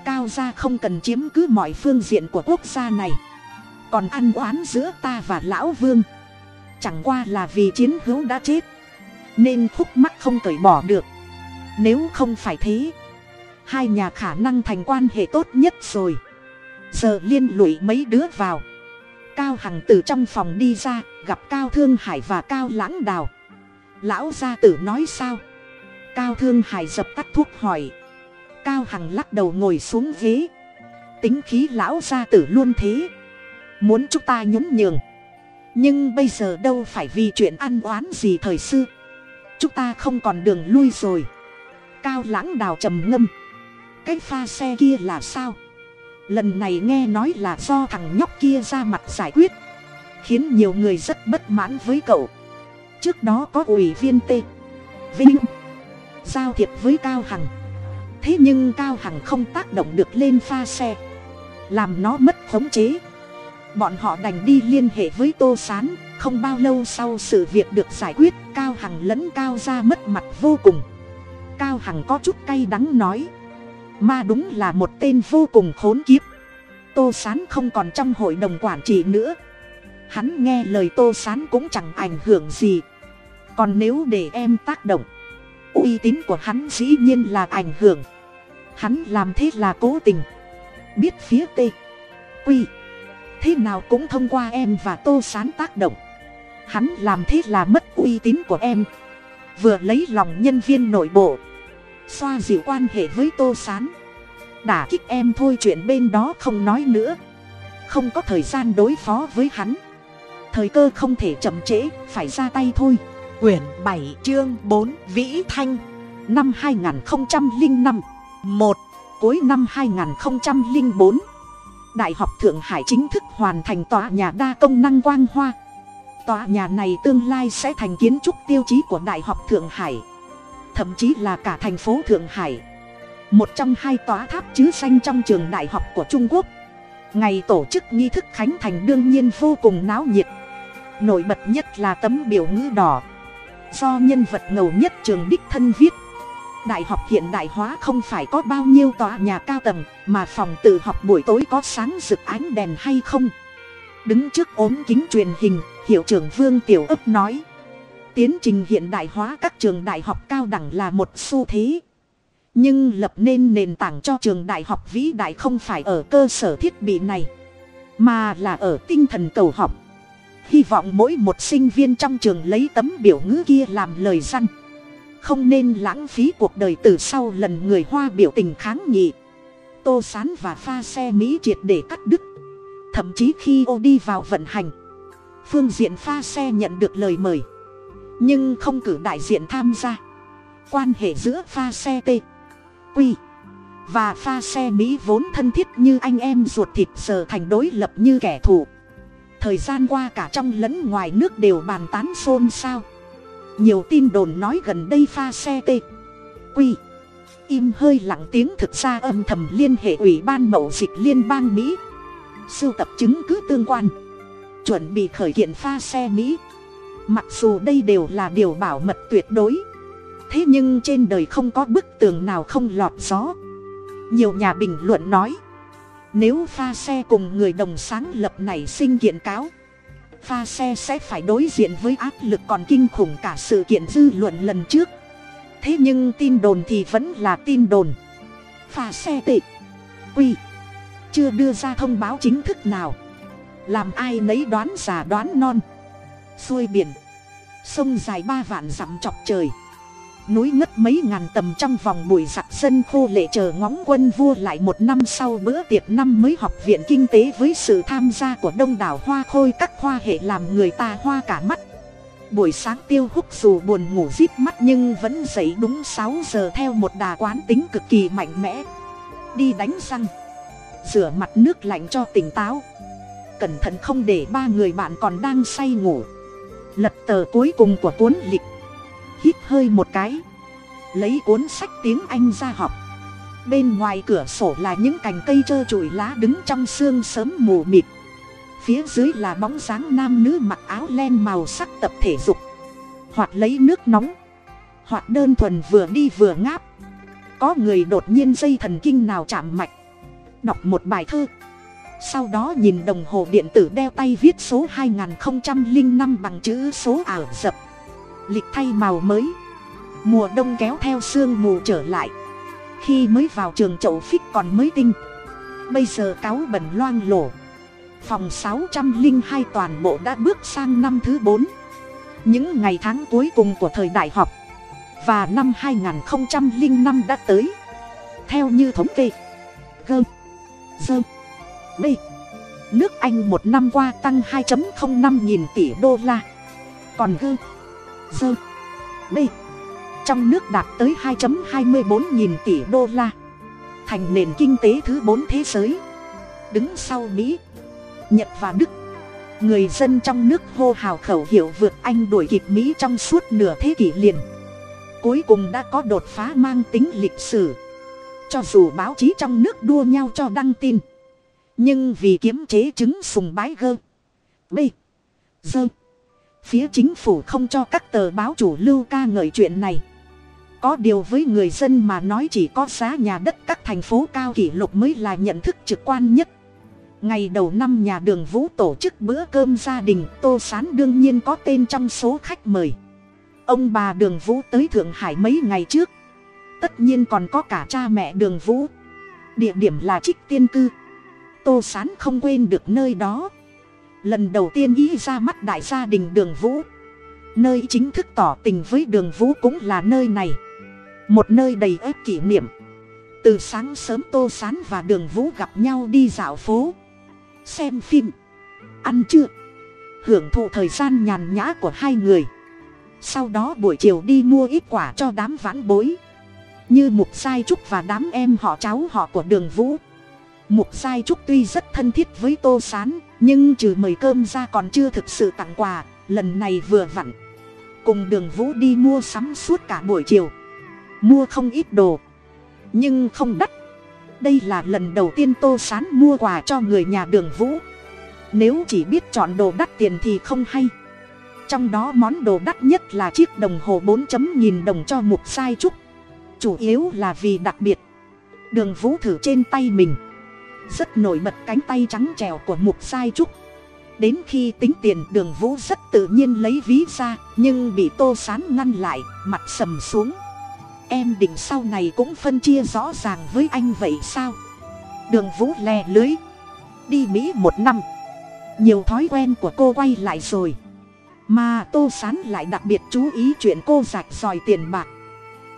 Speaker 1: Cao gia không cần chiếm cứ mọi phương diện của quốc gia này. Còn ăn oán giữa ta và lão vương chẳng qua là vì chiến hữu đã chết, nên khúc mắc không cởi bỏ được. Nếu không phải thế, hai nhà khả năng thành quan hệ tốt nhất rồi. Giờ liên lụy mấy đứa vào. Cao hằng từ trong phòng đi ra, gặp cao thương hải và cao lãng đào. Lão gia tử nói sao? Cao thương hải dập tắt thuốc hỏi. Cao hằng lắc đầu ngồi xuống ghế. Tính khí lão gia tử luôn thế. Muốn chúng ta nhún nhường nhưng bây giờ đâu phải vì chuyện ăn oán gì thời xưa. Chúng ta không còn đường lui rồi. Cao lãng đào trầm ngâm. Cái pha xe kia là sao? Lần này nghe nói là do thằng nhóc kia ra mặt giải quyết. Khiến nhiều người rất bất mãn với cậu. Trước đó có ủy viên t. Vinh. Giao thiệp với cao hằng. Thế nhưng cao hằng không tác động được lên pha xe. Làm nó mất khống chế bọn họ đành đi liên hệ với tô s á n không bao lâu sau sự việc được giải quyết, cao hằng lẫn cao ra mất mặt vô cùng. Cao hằng có chút cay đắng nói mà đúng là một tên vô cùng khốn kiếp. Tô s á n không còn trong hội đồng quản trị nữa. Hắn nghe lời tô s á n cũng chẳng ảnh hưởng gì. Còn nếu để em tác động, uy tín của hắn dĩ nhiên là ảnh hưởng. Hắn làm thế là cố tình. Biết phía t, quy thế nào cũng thông qua em và tô sán tác động. Hắn làm thế là mất uy tín của em. Vừa lấy lòng nhân viên nội bộ xoa dịu quan hệ với tô sán. Đả kích em thôi chuyện bên đó không nói nữa. Không có thời gian đối phó với hắn. Thời cơ không thể chậm trễ phải ra tay thôi. Quyển bảy chương bốn vĩ thanh. Năm hai nghìn năm. Một. Cuối năm hai nghìn bốn đại học thượng hải chính thức hoàn thành tòa nhà đa công năng quang hoa. Tòa nhà này tương lai sẽ thành kiến trúc tiêu chí của đại học thượng hải, thậm chí là cả thành phố thượng hải. Một trong hai tòa tháp chứ xanh trong trường đại học của trung quốc. Ngày tổ chức nghi thức khánh thành đương nhiên vô cùng náo nhiệt. Nổi bật nhất là tấm biểu ngữ đỏ. Do nhân vật ngầu nhất trường đích thân viết đại học hiện đại hóa không phải có bao nhiêu tòa nhà cao tầng, mà phòng tự học buổi tối có sáng rực ánh đèn hay không? Đứng trước ốm kính truyền hình, hiệu trưởng vương tiểu ấp nói, tiến trình hiện đại hóa các trường đại học cao đẳng là một xu thế. Nhưng lập nên nền tảng cho trường đại học vĩ đại không phải ở cơ sở thiết bị này, mà là ở tinh thần cầu học. Hy vọng mỗi một sinh viên trong trường lấy tấm biểu ngữ kia làm lời răn không nên lãng phí cuộc đời từ sau lần người hoa biểu tình kháng nghị. Tô sán và pha xe mỹ triệt để cắt đứt. Thậm chí khi ô đi vào vận hành, phương diện pha xe nhận được lời mời. Nhưng không cử đại diện tham gia. Quan hệ giữa pha xe t quy và pha xe mỹ vốn thân thiết như anh em ruột thịt giờ thành đối lập như kẻ thù. Thời gian qua cả trong lẫn ngoài nước đều bàn tán xôn xao nhiều tin đồn nói gần đây pha xe t quy. Im hơi lặng tiếng thực ra âm thầm liên hệ ủy ban mậu dịch liên bang mỹ. Sưu tập chứng cứ tương quan. Chuẩn bị khởi kiện pha xe mỹ. Mặc dù đây đều là điều bảo mật tuyệt đối. Thế nhưng trên đời không có bức tường nào không lọt gió. Nhiều nhà bình luận nói. Nếu pha xe cùng người đồng sáng lập này sinh kiện cáo pha xe sẽ phải đối diện với áp lực còn kinh khủng cả sự kiện dư luận lần trước. Thế nhưng tin đồn thì vẫn là tin đồn. Pha xe tệ quy chưa đưa ra thông báo chính thức nào. Làm ai nấy đoán già đoán non. Xuôi biển. Sông dài ba vạn dặm chọc trời núi ngất mấy ngàn tầm trong vòng bụi giặc sân khô lệ chờ ngóng quân vua lại một năm sau bữa tiệc năm mới học viện kinh tế với sự tham gia của đông đảo hoa khôi các hoa hệ làm người ta hoa cả mắt. Buổi sáng tiêu hút dù buồn ngủ rít mắt nhưng vẫn dậy đúng sáu giờ theo một đà quán tính cực kỳ mạnh mẽ. Đi đánh răng, rửa mặt nước lạnh cho tỉnh táo. Cẩn thận không để ba người bạn còn đang say ngủ. Lật tờ cuối cùng của cuốn lịch hít hơi một cái. Lấy cuốn sách tiếng anh ra học. Bên ngoài cửa sổ là những cành cây trơ trụi lá đứng trong sương sớm mù mịt. Phía dưới là bóng dáng nam nữ mặc áo len màu sắc tập thể dục. Hoặc lấy nước nóng. Hoặc đơn thuần vừa đi vừa ngáp. Có người đột nhiên dây thần kinh nào chạm mạch. Đọc một bài thơ. Sau đó nhìn đồng hồ điện tử đeo tay viết số 2005 bằng chữ số ảo dập lịch thay màu mới. Mùa đông kéo theo sương mù trở lại. Khi mới vào trường chậu phích còn mới tinh. Bây giờ cáu bẩn loang lổ. Phòng sáu trăm linh hai toàn bộ đã bước sang năm thứ bốn. Những ngày tháng cuối cùng của thời đại học. Và năm hai nghìn năm đã tới. Theo như thống kê. Gơ dơ b nước anh một năm qua tăng 2.05 nghìn tỷ đô la. Còn gơ dơ b. Trong nước đạt tới 2.24 nghìn tỷ đô la. Thành nền kinh tế thứ bốn thế giới. Đứng sau mỹ, nhật và đức. Người dân trong nước hô hào khẩu hiệu vượt anh đuổi kịp mỹ trong suốt nửa thế kỷ liền. Cuối cùng đã có đột phá mang tính lịch sử. Cho dù báo chí trong nước đua nhau cho đăng tin, nhưng vì kiếm chế chứng sùng bái gơ. B. Dơ phía chính phủ không cho các tờ báo chủ lưu ca ngợi chuyện này. Có điều với người dân mà nói chỉ có giá nhà đất các thành phố cao kỷ lục mới là nhận thức trực quan nhất. Ngày đầu năm nhà đường vũ tổ chức bữa cơm gia đình, tô sán đương nhiên có tên trong số khách mời. Ông bà đường vũ tới thượng hải mấy ngày trước. Tất nhiên còn có cả cha mẹ đường vũ. Địa điểm là trích tiên cư. Tô sán không quên được nơi đó lần đầu tiên ý ra mắt đại gia đình đường vũ. Nơi chính thức tỏ tình với đường vũ cũng là nơi này. Một nơi đầy ớt kỷ niệm. Từ sáng sớm tô sán và đường vũ gặp nhau đi dạo phố. Xem phim. Ăn trưa. Hưởng thụ thời gian nhàn nhã của hai người. Sau đó buổi chiều đi mua ít quả cho đám vãn bối. Như mục sai trúc và đám em họ cháu họ của đường vũ. Mục sai trúc tuy rất thân thiết với tô s á n nhưng trừ mời cơm ra còn chưa thực sự tặng quà, lần này vừa vặn. Cùng đường vũ đi mua sắm suốt cả buổi chiều. Mua không ít đồ, nhưng không đắt. Đây là lần đầu tiên tô s á n mua quà cho người nhà đường vũ. Nếu chỉ biết chọn đồ đắt tiền thì không hay. Trong đó món đồ đắt nhất là chiếc đồng hồ bốn chấm nghìn đồng cho mục sai trúc. Chủ yếu là vì đặc biệt. Đường vũ thử trên tay mình rất nổi bật cánh tay trắng trèo của mục sai trúc. Đến khi tính tiền đường vũ rất tự nhiên lấy ví ra, nhưng bị tô sán ngăn lại, mặt sầm xuống. Em định sau này cũng phân chia rõ ràng với anh vậy sao? Đường vũ lè lưới. Đi mỹ một năm. Nhiều thói quen của cô quay lại rồi. Mà tô sán lại đặc biệt chú ý chuyện cô rạch dòi tiền bạc.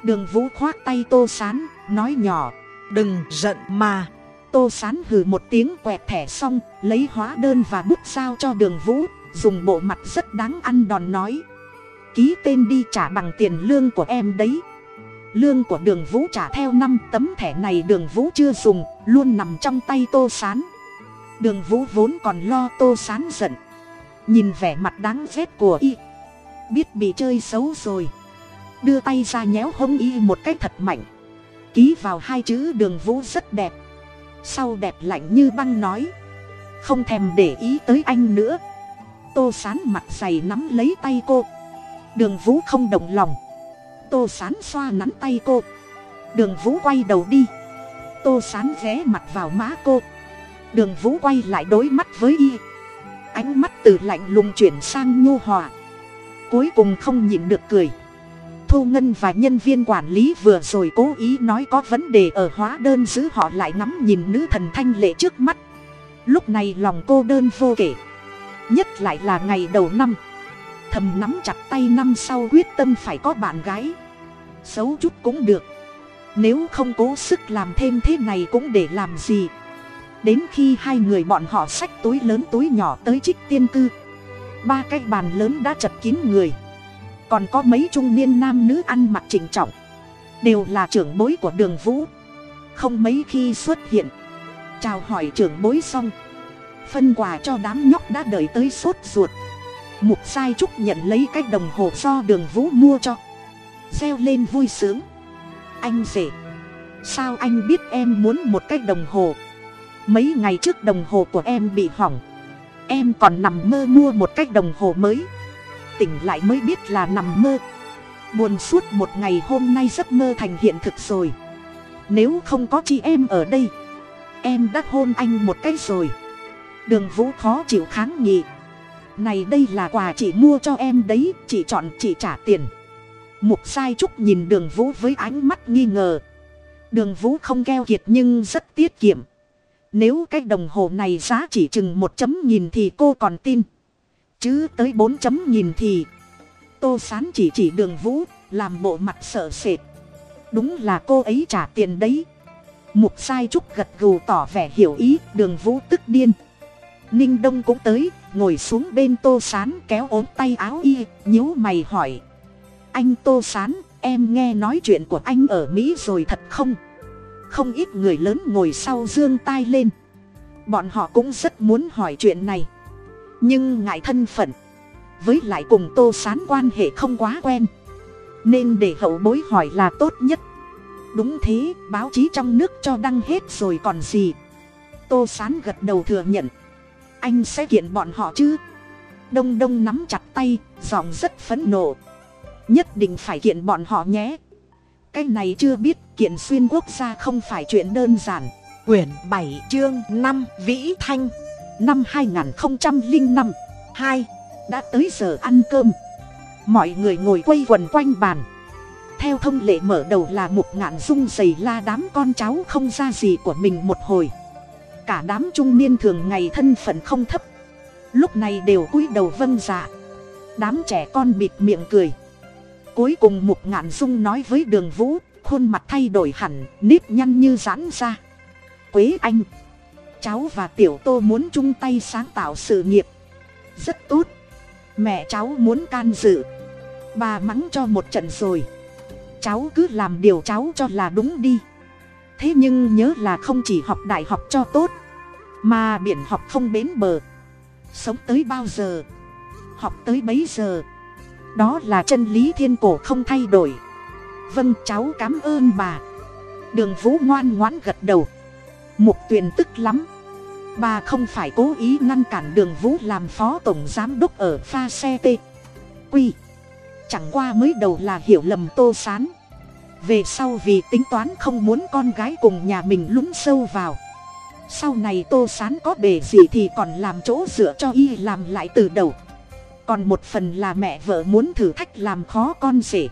Speaker 1: Đường vũ khoác tay tô sán, nói nhỏ, đừng giận mà tô sán hừ một tiếng quẹt thẻ xong, lấy hóa đơn và bút sao cho đường vũ, dùng bộ mặt rất đáng ăn đòn nói. Ký tên đi trả bằng tiền lương của em đấy. Lương của đường vũ trả theo năm, tấm thẻ này đường vũ chưa dùng, luôn nằm trong tay tô sán. Đường vũ vốn còn lo tô sán giận. Nhìn vẻ mặt đáng ghét của y. Biết bị chơi xấu rồi. Đưa tay ra nhéo hông y một cách thật mạnh. Ký vào hai chữ đường vũ rất đẹp sau đẹp lạnh như băng nói. Không thèm để ý tới anh nữa. Tô sán mặt dày nắm lấy tay cô. Đường vũ không động lòng. Tô sán xoa nắn tay cô. Đường vũ quay đầu đi. Tô sán ghé mặt vào má cô. Đường vũ quay lại đối mắt với y. Ánh mắt từ lạnh lùng chuyển sang nhu hòa. Cuối cùng không nhịn được cười thu ngân và nhân viên quản lý vừa rồi cố ý nói có vấn đề ở hóa đơn giữ họ lại ngắm nhìn nữ thần thanh lệ trước mắt. Lúc này lòng cô đơn vô kể. Nhất lại là ngày đầu năm. Thầm nắm chặt tay năm sau quyết tâm phải có bạn gái. Xấu chút cũng được. Nếu không cố sức làm thêm thế này cũng để làm gì? Đến khi hai người bọn họ xách túi lớn túi nhỏ tới trích tiên cư. Ba cái bàn lớn đã chật kín người còn có mấy trung niên nam nữ ăn mặc trịnh trọng. Đều là trưởng bối của đường vũ. Không mấy khi xuất hiện. Chào hỏi trưởng bối xong. Phân quà cho đám nhóc đã đợi tới sốt ruột. Mục sai trúc nhận lấy cái đồng hồ do đường vũ mua cho. Reo lên vui sướng. Anh rể. Sao anh biết em muốn một cái đồng hồ? Mấy ngày trước đồng hồ của em bị hỏng. Em còn nằm mơ mua một cái đồng hồ mới tỉnh lại mới biết là nằm mơ. Buồn suốt một ngày hôm nay giấc mơ thành hiện thực rồi. Nếu không có chị em ở đây, em đã hôn anh một cái rồi. Đường vũ khó chịu kháng nghị. Này đây là quà chị mua cho em đấy, chị chọn, chị trả tiền. Mục sai trúc nhìn đường vũ với ánh mắt nghi ngờ. Đường vũ không keo kiệt nhưng rất tiết kiệm. Nếu cái đồng hồ này giá chỉ chừng một chấm nhìn thì cô còn tin chứ tới bốn chấm nhìn thì. Tô sán chỉ chỉ đường vũ, làm bộ mặt sợ sệt. Đúng là cô ấy trả tiền đấy. Mục sai trúc gật gù tỏ vẻ hiểu ý, đường vũ tức điên. Ninh đông cũng tới, ngồi xuống bên tô sán kéo ốm tay áo y, nhíu mày hỏi. Anh tô sán, em nghe nói chuyện của anh ở mỹ rồi thật không? Không ít người lớn ngồi sau dương tai lên. Bọn họ cũng rất muốn hỏi chuyện này nhưng ngại thân phận. Với lại cùng tô sán quan hệ không quá quen. Nên để hậu bối hỏi là tốt nhất. Đúng thế, báo chí trong nước cho đăng hết rồi còn gì? Tô sán gật đầu thừa nhận. Anh sẽ kiện bọn họ chứ? Đông đông nắm chặt tay, giọng rất phấn nộ. Nhất định phải kiện bọn họ nhé. Cái này chưa biết, kiện xuyên quốc gia không phải chuyện đơn giản. Quyển bảy chương năm, vĩ thanh năm hai nghìn năm, hai, đã tới giờ ăn cơm. Mọi người ngồi quây quần quanh bàn. Theo thông lệ mở đầu là một ngạn dung giày la đám con cháu không ra gì của mình một hồi. Cả đám trung niên thường ngày thân phận không thấp. Lúc này đều cúi đầu vâng dạ. Đám trẻ con bịt miệng cười. Cuối cùng một ngạn dung nói với đường vũ, khuôn mặt thay đổi hẳn, nếp nhăn như giãn ra. Quế anh cháu và tiểu tô muốn chung tay sáng tạo sự nghiệp. Rất tốt. Mẹ cháu muốn can dự. Bà mắng cho một trận rồi. Cháu cứ làm điều cháu cho là đúng đi. Thế nhưng nhớ là không chỉ học đại học cho tốt, mà biển học không bến bờ. Sống tới bao giờ? Học tới bấy giờ? Đó là chân lý thiên cổ không thay đổi. Vâng cháu cảm ơn bà. Đường vũ ngoan ngoãn gật đầu. Mục tuyền tức lắm bà không phải cố ý ngăn cản đường vũ làm phó tổng giám đốc ở pha xe t. Quy. Chẳng qua mới đầu là hiểu lầm tô sán. Về sau vì tính toán không muốn con gái cùng nhà mình lún sâu vào. Sau này tô sán có bề gì thì còn làm chỗ dựa cho y làm lại từ đầu. Còn một phần là mẹ vợ muốn thử thách làm khó con rể.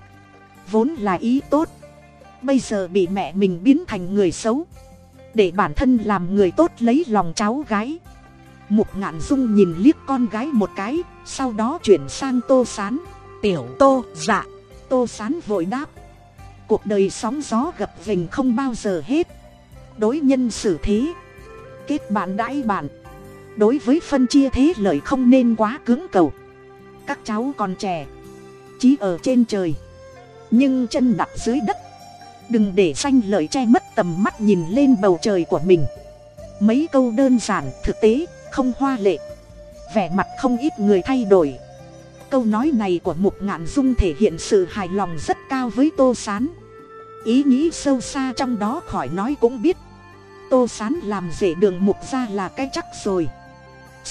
Speaker 1: Vốn là ý tốt. Bây giờ bị mẹ mình biến thành người xấu để bản thân làm người tốt lấy lòng cháu gái. Mục ngạn dung nhìn liếc con gái một cái sau đó chuyển sang tô sán. Tiểu tô dạ. Tô sán vội đáp. Cuộc đời sóng gió gập vềnh không bao giờ hết. Đối nhân xử thế. Kết bạn đãi bạn. Đối với phân chia thế lợi không nên quá cứng cầu. Các cháu còn trẻ. Chí ở trên trời. Nhưng chân đặt dưới đất đừng để danh lợi che mất tầm mắt nhìn lên bầu trời của mình. Mấy câu đơn giản, thực tế, không hoa lệ. Vẻ mặt không ít người thay đổi. Câu nói này của mục ngạn dung thể hiện sự hài lòng rất cao với tô s á n ý nghĩ sâu xa trong đó khỏi nói cũng biết. Tô s á n làm rể đường mục ra là cái chắc rồi.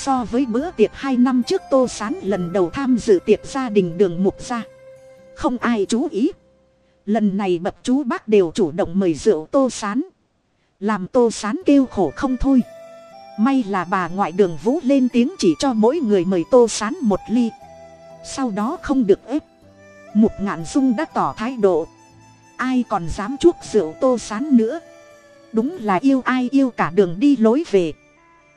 Speaker 1: So với bữa tiệc hai năm trước tô s á n lần đầu tham dự tiệc gia đình đường mục ra, không ai chú ý lần này bậc chú bác đều chủ động mời rượu tô s á n làm tô s á n kêu khổ không thôi. May là bà ngoại đường vũ lên tiếng chỉ cho mỗi người mời tô s á n một ly. Sau đó không được ép. Mục ngạn dung đã tỏ thái độ. Ai còn dám chuốc rượu tô sán nữa? Đúng là yêu ai yêu cả đường đi lối về.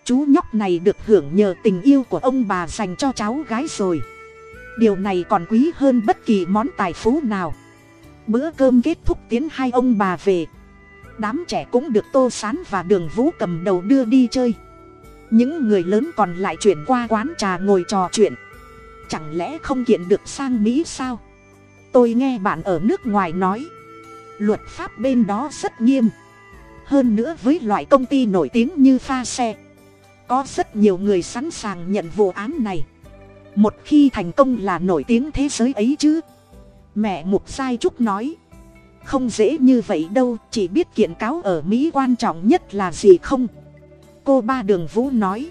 Speaker 1: Chú nhóc này được hưởng nhờ tình yêu của ông bà dành cho cháu gái rồi. Điều này còn quý hơn bất kỳ món tài phú nào bữa cơm kết thúc tiến hai ông bà về. Đám trẻ cũng được tô sán và đường vũ cầm đầu đưa đi chơi. Những người lớn còn lại chuyển qua quán trà ngồi trò chuyện. Chẳng lẽ không kiện được sang mỹ sao? Tôi nghe bạn ở nước ngoài nói. Luật pháp bên đó rất nghiêm. Hơn nữa với loại công ty nổi tiếng như pha xe, có rất nhiều người sẵn sàng nhận vụ án này. Một khi thành công là nổi tiếng thế giới ấy chứ mẹ mục sai trúc nói. Không dễ như vậy đâu, chỉ biết kiện cáo ở mỹ quan trọng nhất là gì không? Cô ba đường vũ nói.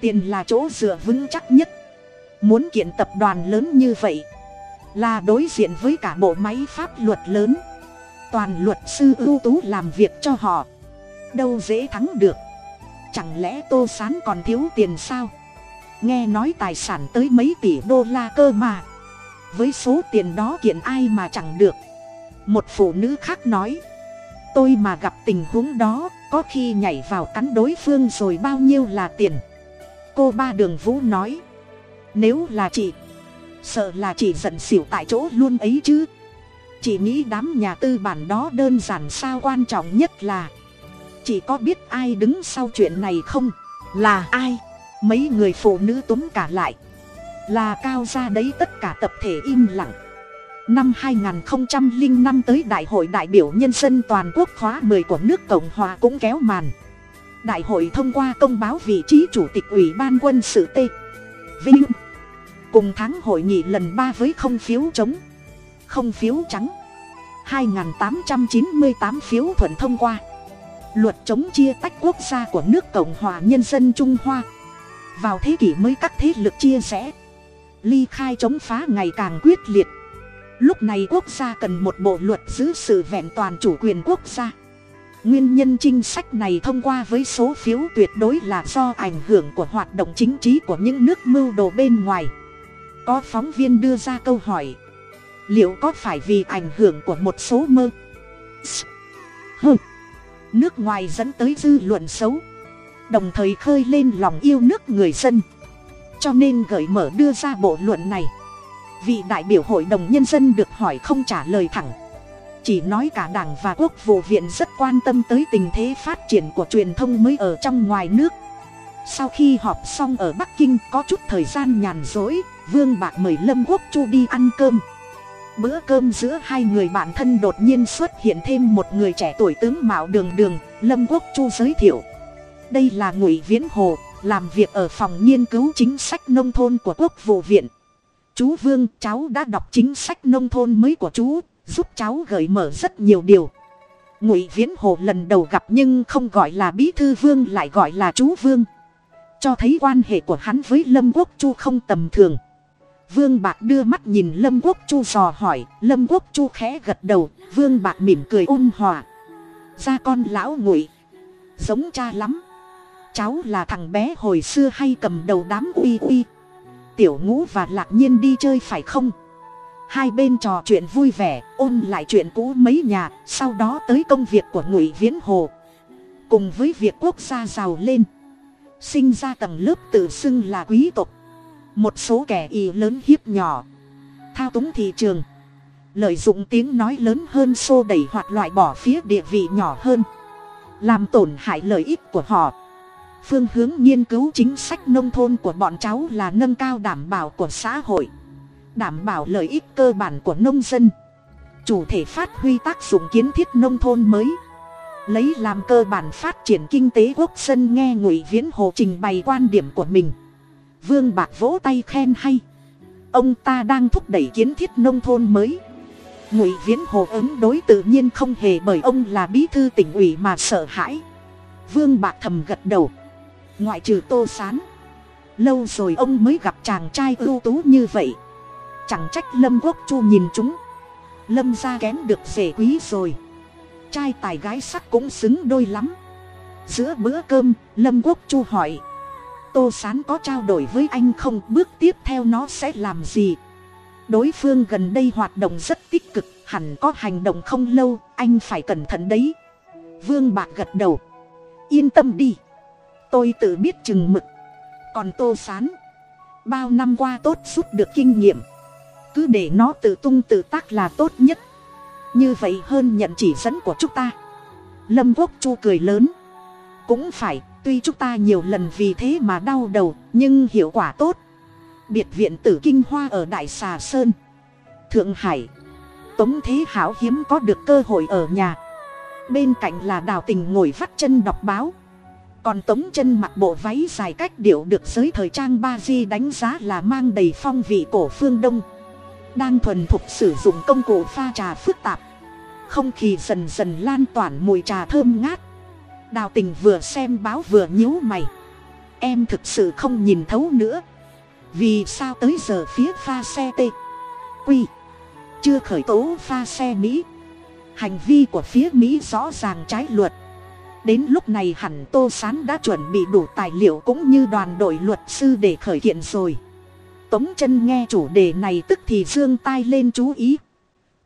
Speaker 1: Tiền là chỗ dựa vững chắc nhất. Muốn kiện tập đoàn lớn như vậy, là đối diện với cả bộ máy pháp luật lớn. Toàn luật sư ưu tú làm việc cho họ. Đâu dễ thắng được. Chẳng lẽ tô sán còn thiếu tiền sao? Nghe nói tài sản tới mấy tỷ đô la cơ mà với số tiền đó kiện ai mà chẳng được. Một phụ nữ khác nói, tôi mà gặp tình huống đó, có khi nhảy vào cắn đối phương rồi bao nhiêu là tiền? Cô ba đường vũ nói, nếu là chị, sợ là chị giận xỉu tại chỗ luôn ấy chứ. Chị nghĩ đám nhà tư bản đó đơn giản sao quan trọng nhất là, chị có biết ai đứng sau chuyện này không? Là ai? Mấy người phụ nữ túm cả lại là cao ra đấy tất cả tập thể im lặng. Năm 2005 tới đại hội đại biểu nhân dân toàn quốc khóa 10 của nước cộng hòa cũng kéo màn. Đại hội thông qua công báo vị trí chủ tịch ủy ban quân sự t. Vinh. Cùng tháng hội nghị lần ba với không phiếu chống, không phiếu trắng. hai tám trăm chín mươi tám phiếu thuận thông qua. Luật chống chia tách quốc gia của nước cộng hòa nhân dân trung hoa. Vào thế kỷ mới các thế lực chia rẽ ly khai chống phá ngày càng quyết liệt. Lúc này quốc gia cần một bộ luật giữ sự vẹn toàn chủ quyền quốc gia. Nguyên nhân chính sách này thông qua với số phiếu tuyệt đối là do ảnh hưởng của hoạt động chính trị của những nước mưu đồ bên ngoài. Có phóng viên đưa ra câu hỏi, liệu có phải vì ảnh hưởng của một số mơ? Hơ nước ngoài dẫn tới dư luận xấu, đồng thời khơi lên lòng yêu nước người dân cho nên gợi mở đưa ra bộ luận này. Vị đại biểu hội đồng nhân dân được hỏi không trả lời thẳng. Chỉ nói cả đảng và quốc vụ viện rất quan tâm tới tình thế phát triển của truyền thông mới ở trong ngoài nước. Sau khi họp xong ở bắc kinh, có chút thời gian nhàn rỗi, vương bạc mời lâm quốc chu đi ăn cơm. Bữa cơm giữa hai người bạn thân đột nhiên xuất hiện thêm một người trẻ tuổi tướng mạo đường đường, lâm quốc chu giới thiệu. Đây là ngụy viễn hồ làm việc ở phòng nghiên cứu chính sách nông thôn của quốc vụ viện. Chú vương, cháu đã đọc chính sách nông thôn mới của chú, giúp cháu gợi mở rất nhiều điều. Ngụy viễn hồ lần đầu gặp nhưng không gọi là bí thư vương, lại gọi là chú vương. Cho thấy quan hệ của hắn với lâm quốc chu không tầm thường. Vương bạc đưa mắt nhìn lâm quốc chu dò hỏi, lâm quốc chu khẽ gật đầu, vương bạc mỉm cười ôn hòa. Ra con lão ngụy, giống cha lắm cháu là thằng bé hồi xưa hay cầm đầu đám uy uy. Tiểu ngũ và lạc nhiên đi chơi phải không? Hai bên trò chuyện vui vẻ, ôn lại chuyện cũ mấy nhà, sau đó tới công việc của ngụy viễn hồ. Cùng với việc quốc gia giàu lên, sinh ra tầng lớp tự xưng là quý tộc. Một số kẻ y lớn hiếp nhỏ, thao túng thị trường. Lợi dụng tiếng nói lớn hơn xô đẩy hoặc loại bỏ phía địa vị nhỏ hơn. Làm tổn hại lợi ích của họ phương hướng nghiên cứu chính sách nông thôn của bọn cháu là nâng cao đảm bảo của xã hội, đảm bảo lợi ích cơ bản của nông dân, chủ thể phát huy tác dụng kiến thiết nông thôn mới, lấy làm cơ bản phát triển kinh tế quốc dân nghe ngụy viễn hồ trình bày quan điểm của mình. Vương bạc vỗ tay khen hay. Ông ta đang thúc đẩy kiến thiết nông thôn mới. Ngụy viễn hồ ứng đối tự nhiên không hề bởi ông là bí thư tỉnh ủy mà sợ hãi. Vương bạc thầm gật đầu ngoại trừ tô sán. Lâu rồi ông mới gặp chàng trai ưu tú như vậy. Chẳng trách lâm quốc chu nhìn chúng. Lâm ra kém được rể quý rồi. Trai tài gái sắc cũng xứng đôi lắm. Giữa bữa cơm, lâm quốc chu hỏi. Tô sán có trao đổi với anh không? Bước tiếp theo nó sẽ làm gì? Đối phương gần đây hoạt động rất tích cực, hẳn có hành động không lâu, anh phải cẩn thận đấy. Vương bạc gật đầu. Yên tâm đi tôi tự biết chừng mực. Còn tô sán, bao năm qua tốt rút được kinh nghiệm. Cứ để nó tự tung tự tác là tốt nhất. Như vậy hơn nhận chỉ dẫn của chúng ta. Lâm quốc chu cười lớn. Cũng phải, tuy chúng ta nhiều lần vì thế mà đau đầu, nhưng hiệu quả tốt. Biệt viện tử kinh hoa ở đại xà sơn. Thượng hải, tống thế hảo hiếm có được cơ hội ở nhà. Bên cạnh là đào tình ngồi vắt chân đọc báo còn tống chân mặc bộ váy dài cách điệu được giới thời trang ba di đánh giá là mang đầy phong vị cổ phương đông. Đang thuần thục sử dụng công cụ pha trà phức tạp. Không khí dần dần lan tỏa mùi trà thơm ngát. Đào tình vừa xem báo vừa nhíu mày. Em thực sự không nhìn thấu nữa. Vì sao tới giờ phía pha xe t? Quy. Chưa khởi tố pha xe mỹ. Hành vi của phía mỹ rõ ràng trái luật đến lúc này hẳn tô sán đã chuẩn bị đủ tài liệu cũng như đoàn đội luật sư để khởi kiện rồi. Tống chân nghe chủ đề này tức thì dương tai lên chú ý.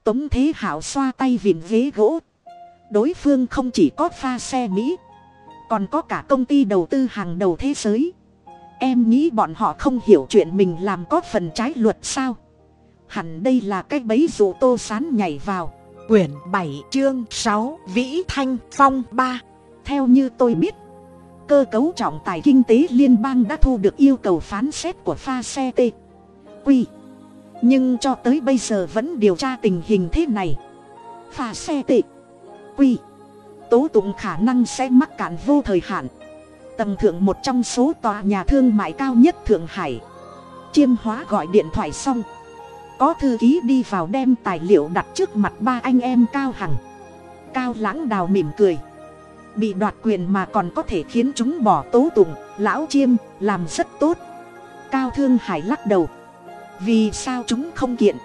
Speaker 1: Tống thế hảo xoa tay vịn ghế gỗ. Đối phương không chỉ có pha xe mỹ, còn có cả công ty đầu tư hàng đầu thế giới. Em nghĩ bọn họ không hiểu chuyện mình làm có phần trái luật sao? Hẳn đây là cái bấy dụ tô sán nhảy vào.
Speaker 2: Quyển bảy chương sáu, vĩ thanh phong ba
Speaker 1: theo như tôi biết, cơ cấu trọng tài kinh tế liên bang đã thu được yêu cầu phán xét của pha xe t quy. Nhưng cho tới bây giờ vẫn điều tra tình hình thế này. Pha xe t quy, tố tụng khả năng sẽ mắc cạn vô thời hạn. Tầng thượng một trong số tòa nhà thương mại cao nhất thượng hải. Chiêm hóa gọi điện thoại xong. Có thư ký đi vào đem tài liệu đặt trước mặt ba anh em cao hằng. Cao lãng đào mỉm cười bị đoạt quyền mà còn có thể khiến chúng bỏ tố tụng, lão chiêm, làm rất tốt. Cao thương hải lắc đầu. Vì sao chúng không kiện?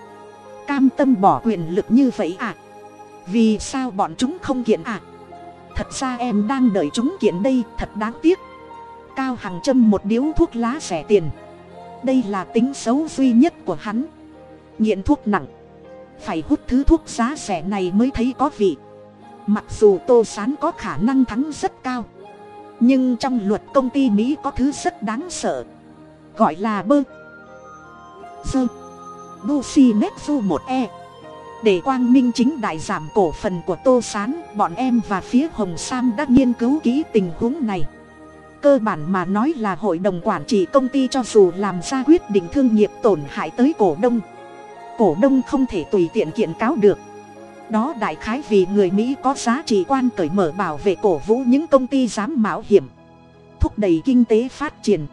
Speaker 1: Cam tâm bỏ quyền lực như vậy à? Vì sao bọn chúng không kiện à? Thật ra em đang đợi chúng kiện đây, thật đáng tiếc. Cao hằng châm một điếu thuốc lá rẻ tiền. Đây là tính xấu duy nhất của hắn. Nghiện thuốc nặng. Phải hút thứ thuốc giá rẻ này mới thấy có vị mặc dù tô sán có khả năng thắng rất cao, nhưng trong luật công ty mỹ có thứ rất đáng sợ, gọi là bơ. Dơ. Busi netsu một e. Để quang minh chính đại giảm cổ phần của tô sán, bọn em và phía hồng sam đã nghiên cứu kỹ tình huống này. Cơ bản mà nói là hội đồng quản trị công ty cho dù làm ra quyết định thương nghiệp tổn hại tới cổ đông cổ đông không thể tùy tiện kiện cáo được đó đại khái vì người mỹ có giá trị quan cởi mở bảo vệ cổ vũ những công ty dám mạo hiểm, thúc đẩy kinh tế phát triển,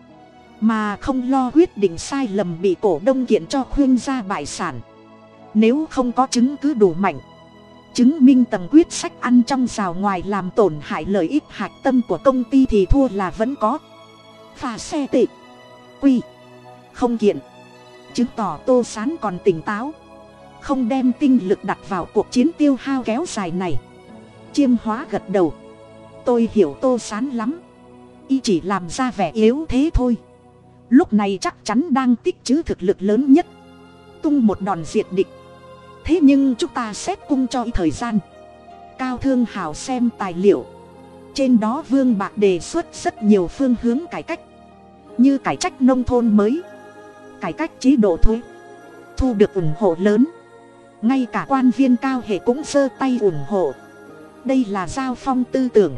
Speaker 1: mà không lo quyết định sai lầm bị cổ đông kiện cho khuyên ra bại sản. Nếu không có chứng cứ đủ mạnh, chứng minh tầng quyết sách ăn trong rào ngoài làm tổn hại lợi ích hạt tâm của công ty thì thua là vẫn có. Pha xe tệ. Quy. Không kiện. Chứng tỏ tô sán còn tỉnh táo không đem tinh lực đặt vào cuộc chiến tiêu hao kéo dài này. Chiêm hóa gật đầu. Tôi hiểu tô sán lắm. Y chỉ làm ra vẻ yếu thế thôi. Lúc này chắc chắn đang tích chữ thực lực lớn nhất. Tung một đòn diệt địch. Thế nhưng chúng ta xét cung cho y thời gian. Cao thương hào xem tài liệu. Trên đó vương bạc đề xuất rất nhiều phương hướng cải cách. Như cải cách nông thôn mới, cải cách chế độ thuế, thu được ủng hộ lớn ngay cả quan viên cao hệ cũng giơ tay ủng hộ. Đây là giao phong tư tưởng.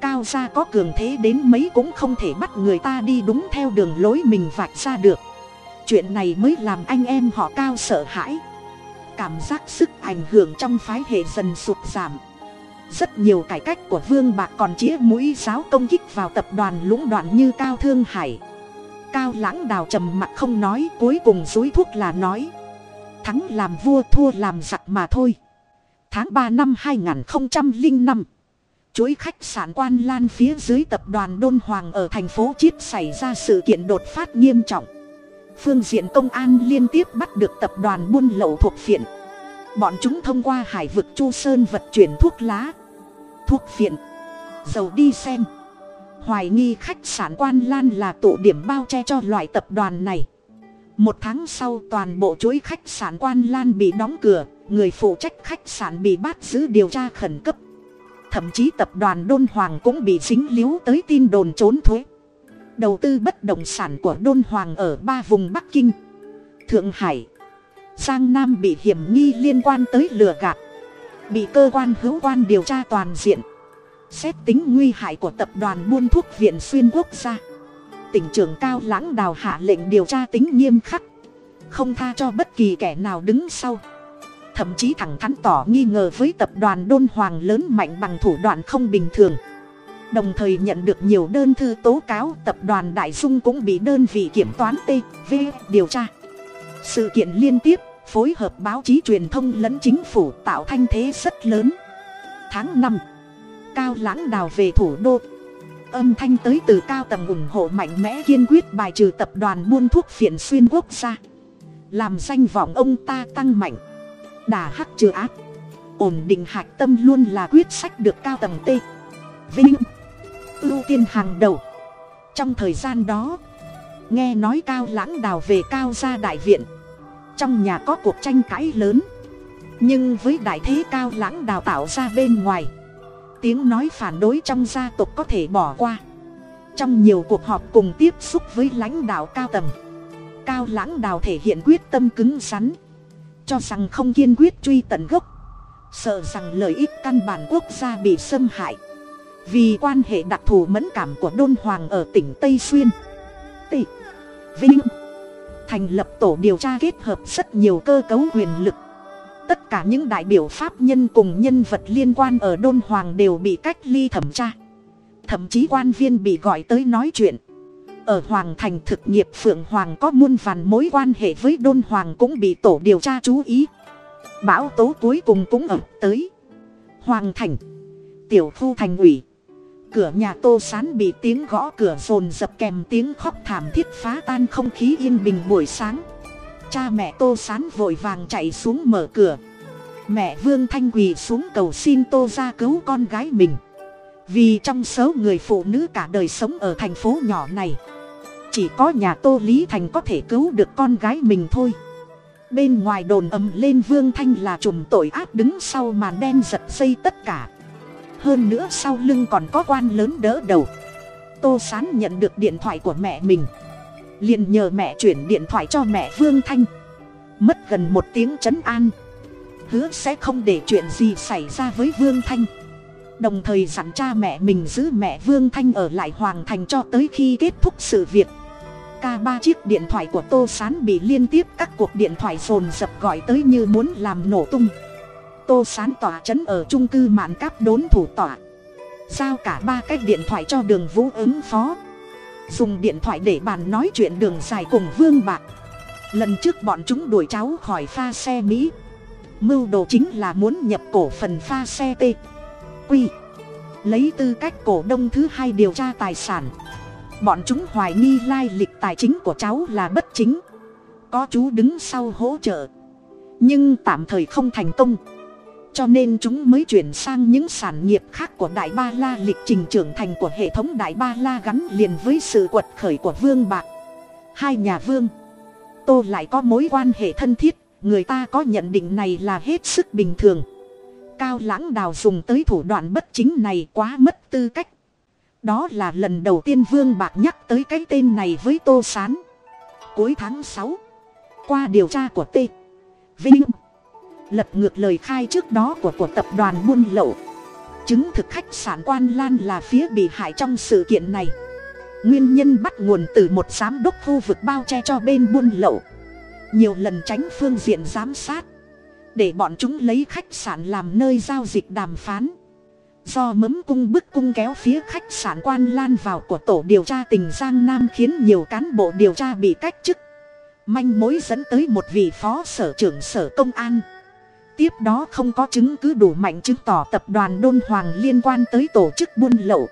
Speaker 1: Cao gia có cường thế đến mấy cũng không thể bắt người ta đi đúng theo đường lối mình vạch ra được. Chuyện này mới làm anh em họ cao sợ hãi. Cảm giác sức ảnh hưởng trong phái hệ dần sụt giảm. Rất nhiều cải cách của vương bạc còn chĩa mũi giáo công kích vào tập đoàn lũng đoạn như cao thương hải. Cao lãng đào trầm mặt không nói, cuối cùng dối thuốc là nói thắng làm vua thua làm giặc mà thôi. Tháng ba năm hai nghìn năm, chuỗi khách sạn quan lan phía dưới tập đoàn đôn hoàng ở thành phố chiết xảy ra sự kiện đột phát nghiêm trọng. Phương diện công an liên tiếp bắt được tập đoàn buôn lậu thuộc phiện bọn chúng thông qua hải vực chu sơn vận chuyển thuốc lá, thuốc phiện dầu đi xem. Hoài nghi khách sạn quan lan là tụ điểm bao che cho loại tập đoàn này một tháng sau toàn bộ chuỗi khách sạn quan lan bị đóng cửa, người phụ trách khách sạn bị bắt giữ điều tra khẩn cấp. Thậm chí tập đoàn đôn hoàng cũng bị dính líu tới tin đồn trốn thuế. Đầu tư bất động sản của đôn hoàng ở ba vùng bắc kinh, thượng hải, giang nam bị hiểm nghi liên quan tới lừa gạt, bị cơ quan hữu quan điều tra toàn diện, xét tính nguy hại của tập đoàn buôn thuốc viện xuyên quốc gia tỉnh trưởng cao lãng đào hạ lệnh điều tra tính nghiêm khắc, không tha cho bất kỳ kẻ nào đứng sau. Thậm chí thẳng thắn tỏ nghi ngờ với tập đoàn đôn hoàng lớn mạnh bằng thủ đoạn không bình thường. Đồng thời nhận được nhiều đơn thư tố cáo, tập đoàn đại dung cũng bị đơn vị kiểm toán TV điều tra. Sự kiện liên tiếp, phối hợp báo chí truyền thông lẫn chính phủ tạo thanh thế rất lớn. Tháng năm, cao lãng đào về thủ đô âm thanh tới từ cao tầng ủng hộ mạnh mẽ kiên quyết bài trừ tập đoàn buôn thuốc phiện xuyên quốc gia. Làm danh vọng ông ta tăng mạnh. Đà hắc trừ ác. Ổn định hạch tâm luôn là quyết sách được cao tầng t. Vinh. Ưu tiên hàng đầu. Trong thời gian đó, nghe nói cao lãng đào về cao gia đại viện. Trong nhà có cuộc tranh cãi lớn. Nhưng với đại thế cao lãng đào tạo ra bên ngoài tiếng nói phản đối trong gia tộc có thể bỏ qua. Trong nhiều cuộc họp cùng tiếp xúc với lãnh đạo cao tầng, cao lãng đào thể hiện quyết tâm cứng rắn, cho rằng không kiên quyết truy tận gốc, sợ rằng lợi ích căn bản quốc gia bị xâm hại. Vì quan hệ đặc thù mẫn cảm của đôn hoàng ở tỉnh tây xuyên, tị, vinh, thành lập tổ điều tra kết hợp rất nhiều cơ cấu quyền lực tất cả những đại biểu pháp nhân cùng nhân vật liên quan ở đôn hoàng đều bị cách ly thẩm tra. Thậm chí quan viên bị gọi tới nói chuyện. Ở hoàng thành thực nghiệp phượng hoàng có muôn vàn mối quan hệ với đôn hoàng cũng bị tổ điều tra chú ý. Bão tố cuối cùng cũng ập tới. Hoàng thành, tiểu khu thành ủy. Cửa nhà tô sán bị tiếng gõ cửa rồn dập kèm tiếng khóc thảm thiết phá tan không khí yên bình buổi sáng cha mẹ tô sán vội vàng chạy xuống mở cửa. Mẹ vương thanh quỳ xuống cầu xin tô ra cứu con gái mình. Vì trong số người phụ nữ cả đời sống ở thành phố nhỏ này, chỉ có nhà tô lý thành có thể cứu được con gái mình thôi. Bên ngoài đồn ầm lên vương thanh là chùm tội ác đứng sau màn đen giật dây tất cả. Hơn nữa sau lưng còn có quan lớn đỡ đầu. Tô sán nhận được điện thoại của mẹ mình liền nhờ mẹ chuyển điện thoại cho mẹ vương thanh. Mất gần một tiếng c h ấ n an. Hứa sẽ không để chuyện gì xảy ra với vương thanh. Đồng thời dặn cha mẹ mình giữ mẹ vương thanh ở lại hoàng thành cho tới khi kết thúc sự việc. Ca ba chiếc điện thoại của tô s á n bị liên tiếp các cuộc điện thoại dồn dập gọi tới như muốn làm nổ tung. Tô s á n tỏa c h ấ n ở trung cư mạn cáp đốn thủ tỏa giao cả ba cái điện thoại cho đường vũ ứng phó dùng điện thoại để bàn nói chuyện đường dài cùng vương bạc. Lần trước bọn chúng đuổi cháu khỏi pha xe mỹ. Mưu đồ chính là muốn nhập cổ phần pha xe t. Quy. Lấy tư cách cổ đông thứ hai điều tra tài sản. Bọn chúng hoài nghi lai lịch tài chính của cháu là bất chính. Có chú đứng sau hỗ trợ. Nhưng tạm thời không thành công cho nên chúng mới chuyển sang những sản nghiệp khác của đại ba la. Lịch trình trưởng thành của hệ thống đại ba la gắn liền với sự quật khởi của vương bạc. Hai nhà vương, tô lại có mối quan hệ thân thiết, người ta có nhận định này là hết sức bình thường. Cao lãng đào dùng tới thủ đoạn bất chính này quá mất tư cách. Đó là lần đầu tiên vương bạc nhắc tới cái tên này với tô s á n cuối tháng sáu, qua điều tra của t. Vinh lật ngược lời khai trước đó của của tập đoàn buôn lậu. Chứng thực khách sạn quan lan là phía bị hại trong sự kiện này. Nguyên nhân bắt nguồn từ một giám đốc khu vực bao che cho bên buôn lậu. Nhiều lần tránh phương diện giám sát. Để bọn chúng lấy khách sạn làm nơi giao dịch đàm phán. Do mấm cung bức cung kéo phía khách sạn quan lan vào của tổ điều tra tỉnh giang nam khiến nhiều cán bộ điều tra bị cách chức. Manh mối dẫn tới một vị phó sở trưởng sở công an tiếp đó không có chứng cứ đủ mạnh chứng tỏ tập đoàn đôn hoàng liên quan tới tổ chức buôn lậu.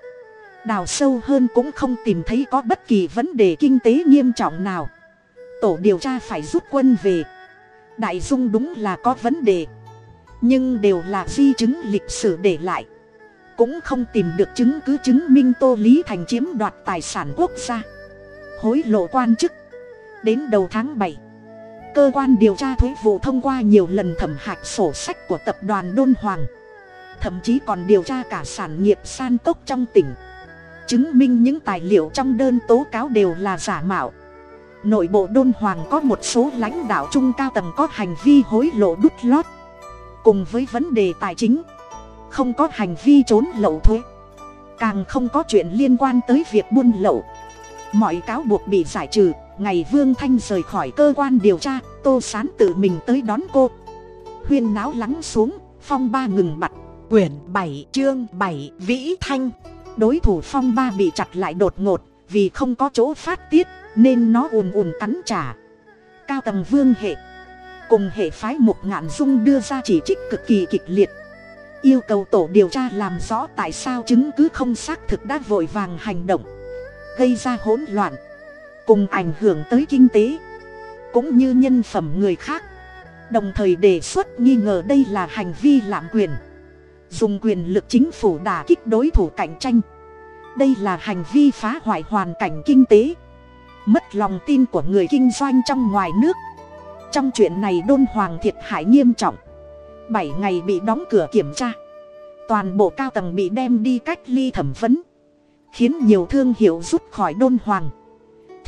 Speaker 1: Đào sâu hơn cũng không tìm thấy có bất kỳ vấn đề kinh tế nghiêm trọng nào. Tổ điều tra phải rút quân về. Đại dung đúng là có vấn đề. Nhưng đều là di chứng lịch sử để lại. Cũng không tìm được chứng cứ chứng minh tô lý thành chiếm đoạt tài sản quốc gia. Hối lộ quan chức. Đến đầu tháng bảy cơ quan điều tra thuế vụ thông qua nhiều lần thẩm hạch sổ sách của tập đoàn đôn hoàng, thậm chí còn điều tra cả sản nghiệp san cốc trong tỉnh. Chứng minh những tài liệu trong đơn tố cáo đều là giả mạo. Nội bộ đôn hoàng có một số lãnh đạo trung cao tầng có hành vi hối lộ đút lót. Cùng với vấn đề tài chính, không có hành vi trốn lậu thuế. Càng không có chuyện liên quan tới việc buôn lậu. Mọi cáo buộc bị giải trừ ngày vương thanh rời khỏi cơ quan điều tra tô sán tự mình tới đón cô. Huyên náo lắng xuống phong ba ngừng bặt
Speaker 2: Quyển bảy chương bảy Vĩ Thanh.
Speaker 1: Đối thủ phong ba bị chặt lại đột ngột vì không có chỗ phát tiết nên nó ùn ùn cắn trả. Cao tầng vương hệ. Cùng hệ phái một ngạn dung đưa ra chỉ trích cực kỳ kịch liệt. Yêu cầu tổ điều tra làm rõ tại sao chứng cứ không xác thực đã vội vàng hành động. Gây ra hỗn loạn cùng ảnh hưởng tới kinh tế, cũng như nhân phẩm người khác, đồng thời đề xuất nghi ngờ đây là hành vi lạm quyền, dùng quyền lực chính phủ đả kích đối thủ cạnh tranh. Đây là hành vi phá hoại hoàn cảnh kinh tế, mất lòng tin của người kinh doanh trong ngoài nước. Trong chuyện này đôn hoàng thiệt hại nghiêm trọng. Bảy ngày bị đóng cửa kiểm tra, toàn bộ cao tầng bị đem đi cách ly thẩm vấn, khiến nhiều thương hiệu rút khỏi đôn hoàng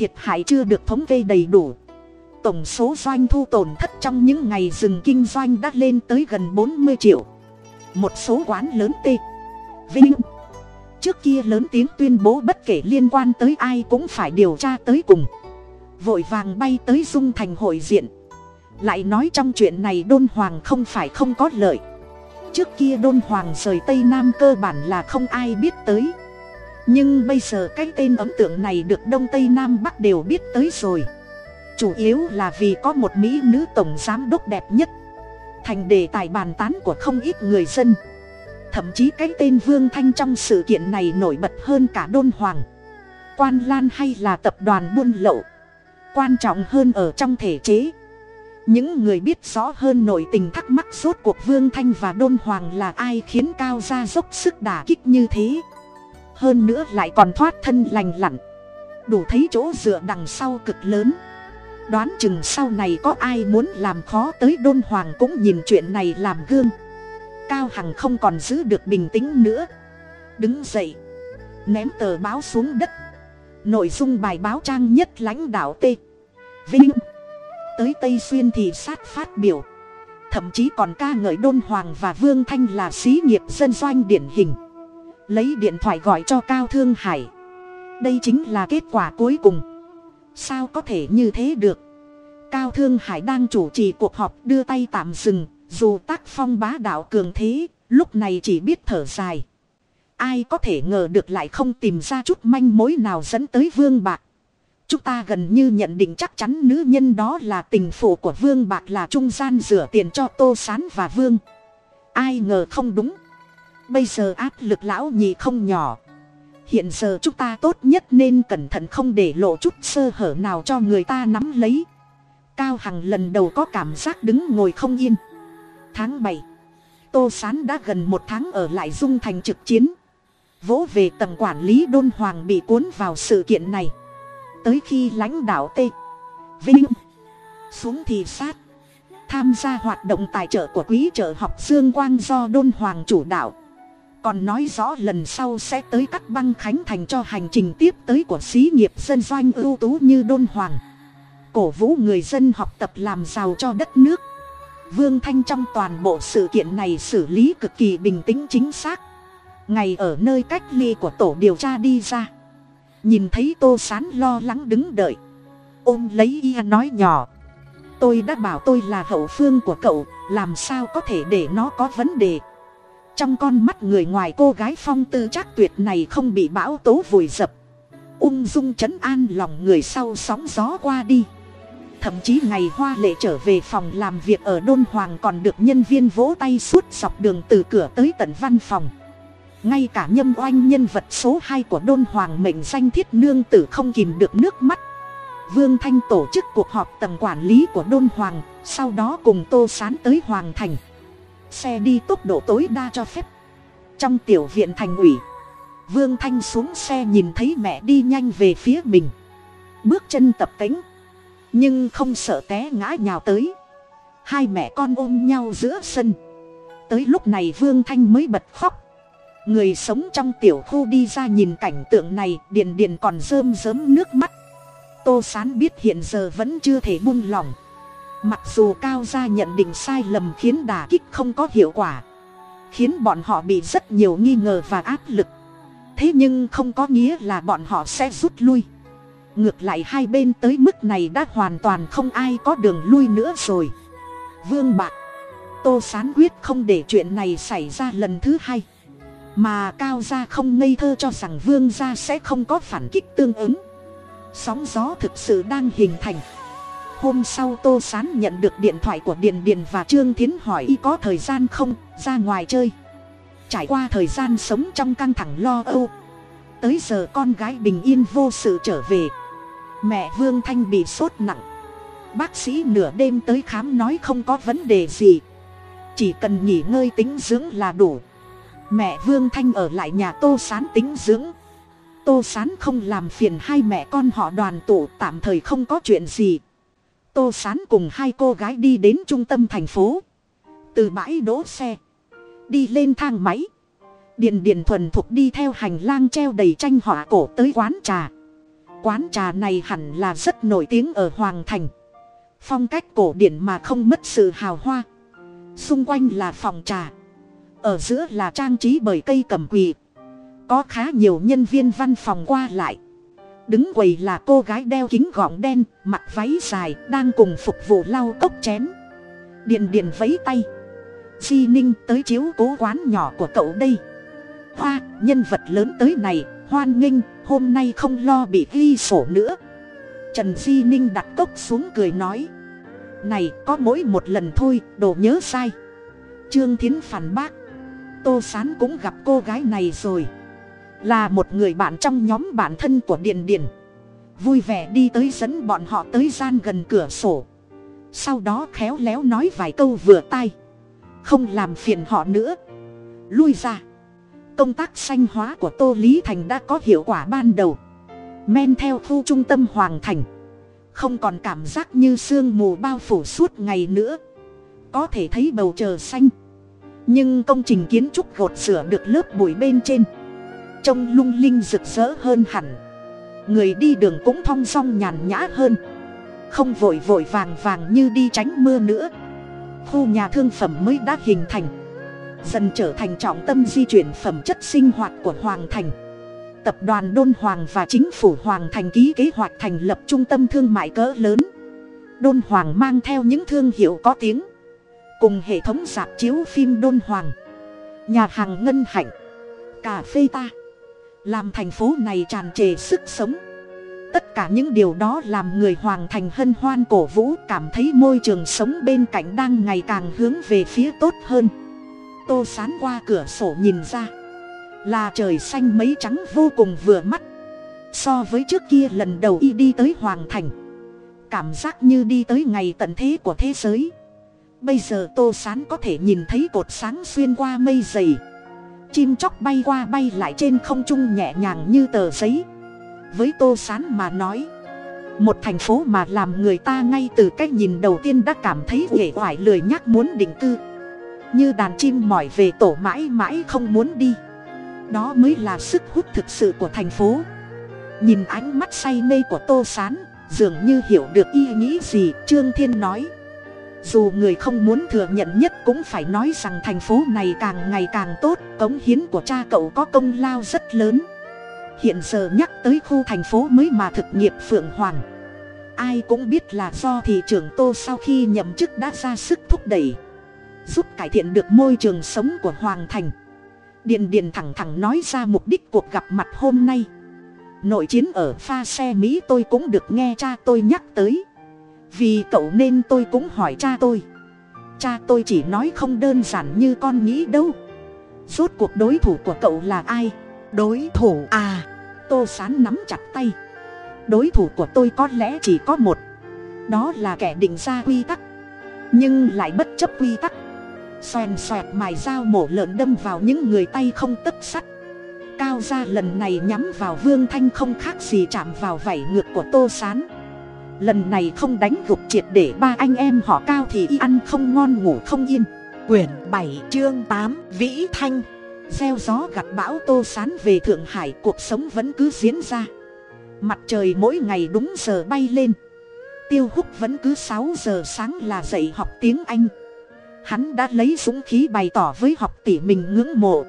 Speaker 1: thiệt hại chưa được thống kê đầy đủ. Tổng số doanh thu tổn thất trong những ngày dừng kinh doanh đã lên tới gần bốn mươi triệu. Một số quán lớn t vinh. Trước kia lớn tiếng tuyên bố bất kể liên quan tới ai cũng phải điều tra tới cùng. Vội vàng bay tới dung thành hội diện. Lại nói trong chuyện này đôn hoàng không phải không có lợi. Trước kia đôn hoàng rời tây nam cơ bản là không ai biết tới nhưng bây giờ cái tên ấn tượng này được đông tây nam bắc đều biết tới rồi. Chủ yếu là vì có một mỹ nữ tổng giám đốc đẹp nhất. Thành đề tài bàn tán của không ít người dân. Thậm chí cái tên vương thanh trong sự kiện này nổi bật hơn cả đôn hoàng. Quan lan hay là tập đoàn buôn lậu. Quan trọng hơn ở trong thể chế. Những người biết rõ hơn nội tình thắc mắc rốt cuộc vương thanh và đôn hoàng là ai khiến cao gia dốc sức đả kích như thế? Hơn nữa lại còn thoát thân lành lặn. Đủ thấy chỗ dựa đằng sau cực lớn. Đoán chừng sau này có ai muốn làm khó tới đôn hoàng cũng nhìn chuyện này làm gương. Cao hằng không còn giữ được bình tĩnh nữa. Đứng dậy, ném tờ báo xuống đất. Nội dung bài báo trang nhất lãnh đạo t. Vinh. Tới tây xuyên thì sát phát biểu. Thậm chí còn ca ngợi đôn hoàng và vương thanh là xí nghiệp dân doanh điển hình lấy điện thoại gọi cho cao thương hải. Đây chính là kết quả cuối cùng. Sao có thể như thế được? Cao thương hải đang chủ trì cuộc họp đưa tay tạm dừng, dù tác phong bá đạo cường thế, lúc này chỉ biết thở dài. Ai có thể ngờ được lại không tìm ra chút manh mối nào dẫn tới vương bạc. Chúng ta gần như nhận định chắc chắn nữ nhân đó là tình phụ của vương bạc là trung gian rửa tiền cho tô sán và vương. Ai ngờ không đúng bây giờ áp lực lão nhị không nhỏ. Hiện giờ chúng ta tốt nhất nên cẩn thận không để lộ chút sơ hở nào cho người ta nắm lấy. Cao hằng lần đầu có cảm giác đứng ngồi không yên. Tháng bảy, tô sán đã gần một tháng ở lại dung thành trực chiến. Vỗ về tầng quản lý đôn hoàng bị cuốn vào sự kiện này. Tới khi lãnh đạo t vinh xuống thì sát, tham gia hoạt động tài trợ của quý trợ học dương quang do đôn hoàng chủ đạo còn nói rõ lần sau sẽ tới cắt băng khánh thành cho hành trình tiếp tới của xí nghiệp dân doanh ưu tú như đôn hoàng. Cổ vũ người dân học tập làm giàu cho đất nước. Vương thanh trong toàn bộ sự kiện này xử lý cực kỳ bình tĩnh chính xác. Ngày ở nơi cách ly của tổ điều tra đi ra. Nhìn thấy tô sán lo lắng đứng đợi. Ôm lấy ia nói nhỏ. Tôi đã bảo tôi là hậu phương của cậu, làm sao có thể để nó có vấn đề trong con mắt người ngoài cô gái phong tư chắc tuyệt này không bị bão tố vùi dập. Ung dung chấn an lòng người sau sóng gió qua đi. Thậm chí ngày hoa lệ trở về phòng làm việc ở đôn hoàng còn được nhân viên vỗ tay suốt dọc đường từ cửa tới tận văn phòng. Ngay cả nhâm oanh nhân vật số hai của đôn hoàng mệnh danh thiết nương tử không kìm được nước mắt. Vương thanh tổ chức cuộc họp tầng quản lý của đôn hoàng, sau đó cùng tô sán tới hoàng thành xe đi tốc độ tối đa cho phép. Trong tiểu viện thành ủy, vương thanh xuống xe nhìn thấy mẹ đi nhanh về phía mình. Bước chân tập tính nhưng không sợ té ngã nhào tới. Hai mẹ con ôm nhau giữa sân. Tới lúc này vương thanh mới bật khóc. Người sống trong tiểu khu đi ra nhìn cảnh tượng này điền điền còn rơm rớm nước mắt. Tô sán biết hiện giờ vẫn chưa thể buông lỏng mặc dù cao gia nhận định sai lầm khiến đà kích không có hiệu quả, khiến bọn họ bị rất nhiều nghi ngờ và áp lực. Thế nhưng không có nghĩa là bọn họ sẽ rút lui. Ngược lại hai bên tới mức này đã hoàn toàn không ai có đường lui nữa rồi. Vương bạc, tô sán quyết không để chuyện này xảy ra lần thứ hai. Mà cao gia không ngây thơ cho rằng vương gia sẽ không có phản kích tương ứng. Sóng gió thực sự đang hình thành hôm sau tô sán nhận được điện thoại của điền điền và trương thiến hỏi, y có thời gian không? Ra ngoài chơi. Trải qua thời gian sống trong căng thẳng lo âu, tới giờ con gái bình yên vô sự trở về. Mẹ vương thanh bị sốt nặng. Bác sĩ nửa đêm tới khám nói không có vấn đề gì. Chỉ cần nghỉ ngơi tính dưỡng là đủ. Mẹ vương thanh ở lại nhà tô sán tính dưỡng. Tô sán không làm phiền hai mẹ con họ đoàn tụ, tạm thời không có chuyện gì tô sán cùng hai cô gái đi đến trung tâm thành phố. Từ bãi đỗ xe, đi lên thang máy. Điền điền thuần thục đi theo hành lang treo đầy tranh họa cổ tới quán trà. Quán trà này hẳn là rất nổi tiếng ở hoàng thành. Phong cách cổ điển mà không mất sự hào hoa. Xung quanh là phòng trà. Ở giữa là trang trí bởi cây cầm quỳ. Có khá nhiều nhân viên văn phòng qua lại đứng quầy là cô gái đeo kính gọng đen, mặc váy dài, đang cùng phục vụ lau cốc chén. Điền điền vấy tay. Di ninh tới chiếu cố quán nhỏ của cậu đây. Hoa, nhân vật lớn tới này, hoan nghênh, hôm nay không lo bị ghi sổ nữa. Trần di ninh đặt cốc xuống cười nói. Này, có mỗi một lần thôi, đồ nhớ sai. Trương thiến phản bác. Tô sán cũng gặp cô gái này rồi là một người bạn trong nhóm bạn thân của điền điền vui vẻ đi tới dẫn bọn họ tới gian gần cửa sổ. Sau đó khéo léo nói vài câu vừa tai. Không làm phiền họ nữa. Lui ra. Công tác sanh hóa của tô lý thành đã có hiệu quả ban đầu. Men theo khu trung tâm hoàng thành. Không còn cảm giác như sương mù bao phủ suốt ngày nữa. Có thể thấy bầu trời xanh. Nhưng công trình kiến trúc gột sửa được lớp bụi bên trên trông lung linh rực rỡ hơn hẳn. Người đi đường cũng thong dong nhàn nhã hơn. Không vội vội vàng vàng như đi tránh mưa nữa. Khu nhà thương phẩm mới đã hình thành. Dần trở thành trọng tâm di chuyển phẩm chất sinh hoạt của hoàng thành. Tập đoàn đôn hoàng và chính phủ hoàng thành ký kế hoạch thành lập trung tâm thương mại cỡ lớn. Đôn hoàng mang theo những thương hiệu có tiếng. Cùng hệ thống dạp chiếu phim đôn hoàng. Nhà hàng ngân hạnh. Cà phê ta làm thành phố này tràn trề sức sống. Tất cả những điều đó làm người hoàng thành hân hoan cổ vũ, cảm thấy môi trường sống bên cạnh đang ngày càng hướng về phía tốt hơn. Tô sán qua cửa sổ nhìn ra. Là trời xanh mấy trắng vô cùng vừa mắt. So với trước kia lần đầu y đi tới hoàng thành. Cảm giác như đi tới ngày tận thế của thế giới. Bây giờ tô sán có thể nhìn thấy cột sáng xuyên qua mây dày chim chóc bay qua bay lại trên không trung nhẹ nhàng như tờ giấy. Với tô sán mà nói, một thành phố mà làm người ta ngay từ cái nhìn đầu tiên đã cảm thấy uể oải lười nhác muốn định cư. Như đàn chim mỏi về tổ mãi mãi không muốn đi. Đó mới là sức hút thực sự của thành phố. Nhìn ánh mắt say mê của tô s á n dường như hiểu được ý nghĩ gì, trương thiên nói dù người không muốn thừa nhận nhất cũng phải nói rằng thành phố này càng ngày càng tốt, cống hiến của cha cậu có công lao rất lớn. Hiện giờ nhắc tới khu thành phố mới mà thực nghiệp phượng hoàng, ai cũng biết là do thị trưởng tô sau khi nhậm chức đã ra sức thúc đẩy, giúp cải thiện được môi trường sống của hoàng thành. Điền điền thẳng thẳng nói ra mục đích cuộc gặp mặt hôm nay. Nội chiến ở pha xe mỹ tôi cũng được nghe cha tôi nhắc tới vì cậu nên tôi cũng hỏi cha tôi. Cha tôi chỉ nói không đơn giản như con nghĩ đâu. Rốt cuộc đối thủ của cậu là ai?
Speaker 2: Đối thủ à?
Speaker 1: Tô sán nắm chặt tay. Đối thủ của tôi có lẽ chỉ có một. Đó là kẻ định ra quy tắc. Nhưng lại bất chấp quy tắc. Xoèn xoẹt mài dao mổ lợn đâm vào những người tay không tất sắt. Cao ra lần này nhắm vào vương thanh không khác gì chạm vào vảy ngược của tô sán lần này không đánh gục triệt để ba anh em họ cao thì y ăn không ngon, ngủ không yên.
Speaker 2: Quyển bảy, chương tám, Vĩ Thanh.
Speaker 1: Gieo gió gặt bão tô sán về thượng hải, cuộc sống vẫn cứ diễn ra. Mặt trời mỗi ngày đúng giờ bay lên. Tiêu húc vẫn cứ sáu giờ sáng là dạy học tiếng anh. Hắn đã lấy dũng khí bày tỏ với học tỷ mình ngưỡng mộ.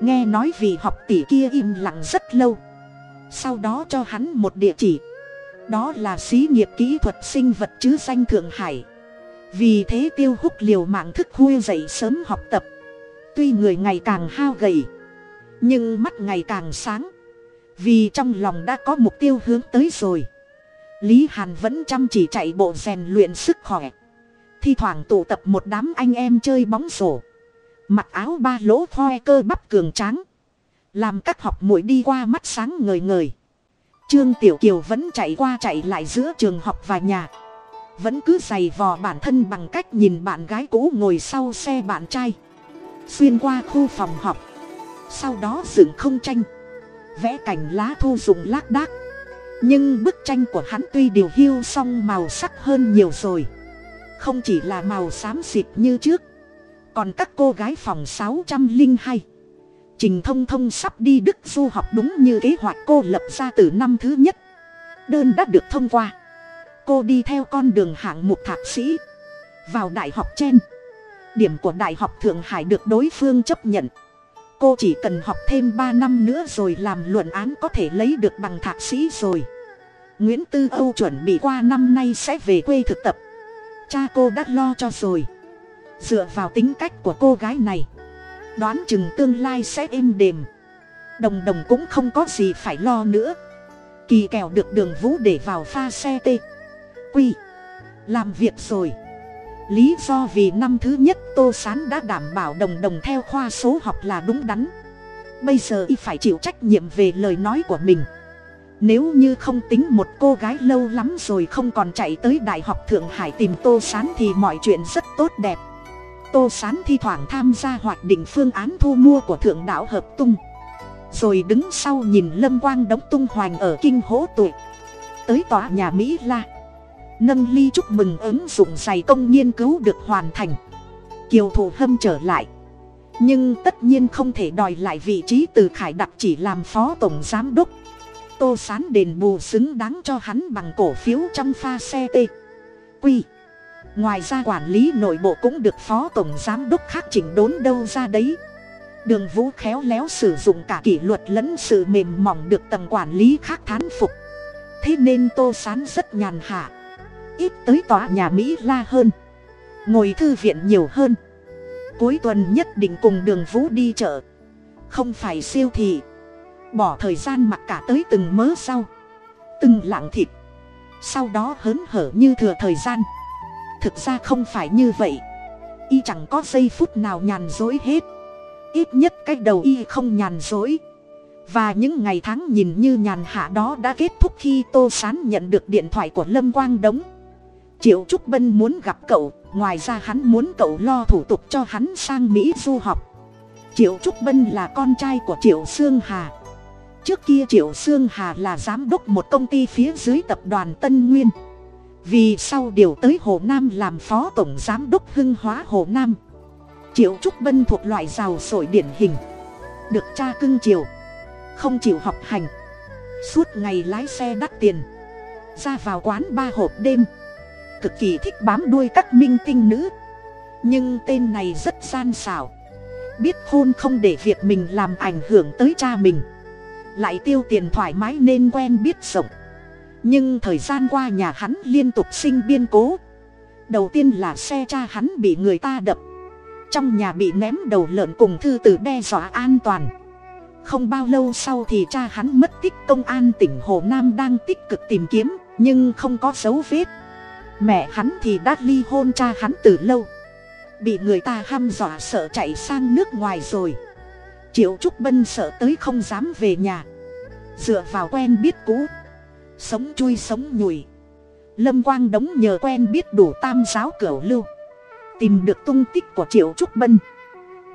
Speaker 1: Nghe nói vì học tỷ kia im lặng rất lâu. Sau đó cho hắn một địa chỉ đó là xí nghiệp kỹ thuật sinh vật chứ danh thượng hải. Vì thế tiêu húc liều mạng thức khuya dậy sớm học tập. Tuy người ngày càng hao gầy, nhưng mắt ngày càng sáng. Vì trong lòng đã có mục tiêu hướng tới rồi. Lý hàn vẫn chăm chỉ chạy bộ rèn luyện sức khỏe. Thi thoảng tụ tập một đám anh em chơi bóng rổ. Mặc áo ba lỗ khoe cơ bắp cường tráng. Làm các học mũi đi qua mắt sáng ngời ngời trương tiểu kiều vẫn chạy qua chạy lại giữa trường học và nhà. Vẫn cứ giày vò bản thân bằng cách nhìn bạn gái cũ ngồi sau xe bạn trai. Xuyên qua khu phòng học. Sau đó dựng không tranh. Vẽ cảnh lá thu dùng lác đác. Nhưng bức tranh của hắn tuy điều hiu song màu sắc hơn nhiều rồi. Không chỉ là màu xám xịt như trước. Còn các cô gái phòng sáu trăm linh hai trình thông thông sắp đi đức du học đúng như kế hoạch cô lập ra từ năm thứ nhất. Đơn đã được thông qua. Cô đi theo con đường hạng mục thạc sĩ. Vào đại học trên, điểm của đại học thượng hải được đối phương chấp nhận. Cô chỉ cần học thêm ba năm nữa rồi làm luận án có thể lấy được bằng thạc sĩ rồi. Nguyễn tư âu chuẩn bị qua năm nay sẽ về quê thực tập. Cha cô đã lo cho rồi. Dựa vào tính cách của cô gái này đoán chừng tương lai sẽ êm đềm. Đồng đồng cũng không có gì phải lo nữa. Kỳ kèo được đường vũ để vào pha xe t quy. Làm việc rồi. Lý do vì năm thứ nhất tô s á n đã đảm bảo đồng đồng theo khoa số học là đúng đắn. Bây giờ y phải chịu trách nhiệm về lời nói của mình. Nếu như không tính một cô gái lâu lắm rồi không còn chạy tới đại học thượng hải tìm tô s á n thì mọi chuyện rất tốt đẹp tô s á n thi thoảng tham gia hoạt định phương án thu mua của thượng đạo hợp tung. Rồi đứng sau nhìn lâm quang đóng tung hoành ở kinh hố tuổi tới tòa nhà mỹ la. Nâng ly chúc mừng ứng dụng giày công nghiên cứu được hoàn thành. Kiều thủ hâm trở lại. Nhưng tất nhiên không thể đòi lại vị trí từ khải đặc chỉ làm phó tổng giám đốc. Tô sán đền bù xứng đáng cho hắn bằng cổ phiếu trong pha xe t quy ngoài ra quản lý nội bộ cũng được phó tổng giám đốc khác chỉnh đốn đâu ra đấy. Đường vũ khéo léo sử dụng cả kỷ luật lẫn sự mềm mỏng được tầng quản lý khác thán phục. Thế nên tô sán rất nhàn hạ. Ít tới tòa nhà mỹ la hơn. Ngồi thư viện nhiều hơn. Cuối tuần nhất định cùng đường vũ đi chợ. Không phải siêu thị. Bỏ thời gian mặc cả tới từng mớ rau. Từng lạng thịt. Sau đó hớn hở như thừa thời gian thực ra không phải như vậy. Y chẳng có giây phút nào nhàn dối hết. Ít nhất cái đầu y không nhàn dối và những ngày tháng nhìn như nhàn hạ đó đã kết thúc khi tô sán nhận được điện thoại của lâm quang đống. Triệu trúc bân muốn gặp cậu, ngoài ra hắn muốn cậu lo thủ tục cho hắn sang mỹ du học. Triệu trúc bân là con trai của triệu sương hà. Trước kia triệu sương hà là giám đốc một công ty phía dưới tập đoàn tân nguyên vì sau điều tới hồ nam làm phó tổng giám đốc hưng hóa hồ nam. Triệu trúc bân thuộc loại giàu sổi điển hình. Được cha cưng chiều. Không chịu học hành. Suốt ngày lái xe đắt tiền. Ra vào quán ba hộp đêm. Cực kỳ thích bám đuôi các minh tinh nữ. Nhưng tên này rất gian xảo. Biết hôn không để việc mình làm ảnh hưởng tới cha mình. Lại tiêu tiền thoải mái nên quen biết rộng nhưng thời gian qua nhà hắn liên tục sinh biên cố. Đầu tiên là xe cha hắn bị người ta đập. Trong nhà bị ném đầu lợn cùng thư từ đe dọa an toàn. Không bao lâu sau thì cha hắn mất tích, công an tỉnh hồ nam đang tích cực tìm kiếm, nhưng không có dấu vết. Mẹ hắn thì đã ly hôn cha hắn từ lâu. Bị người ta hăm dọa sợ chạy sang nước ngoài rồi. Triệu trúc bân sợ tới không dám về nhà. Dựa vào quen biết cũ sống chui sống nhùi lâm quang đống nhờ quen biết đủ tam giáo cửu lưu. Tìm được tung tích của triệu trúc bân.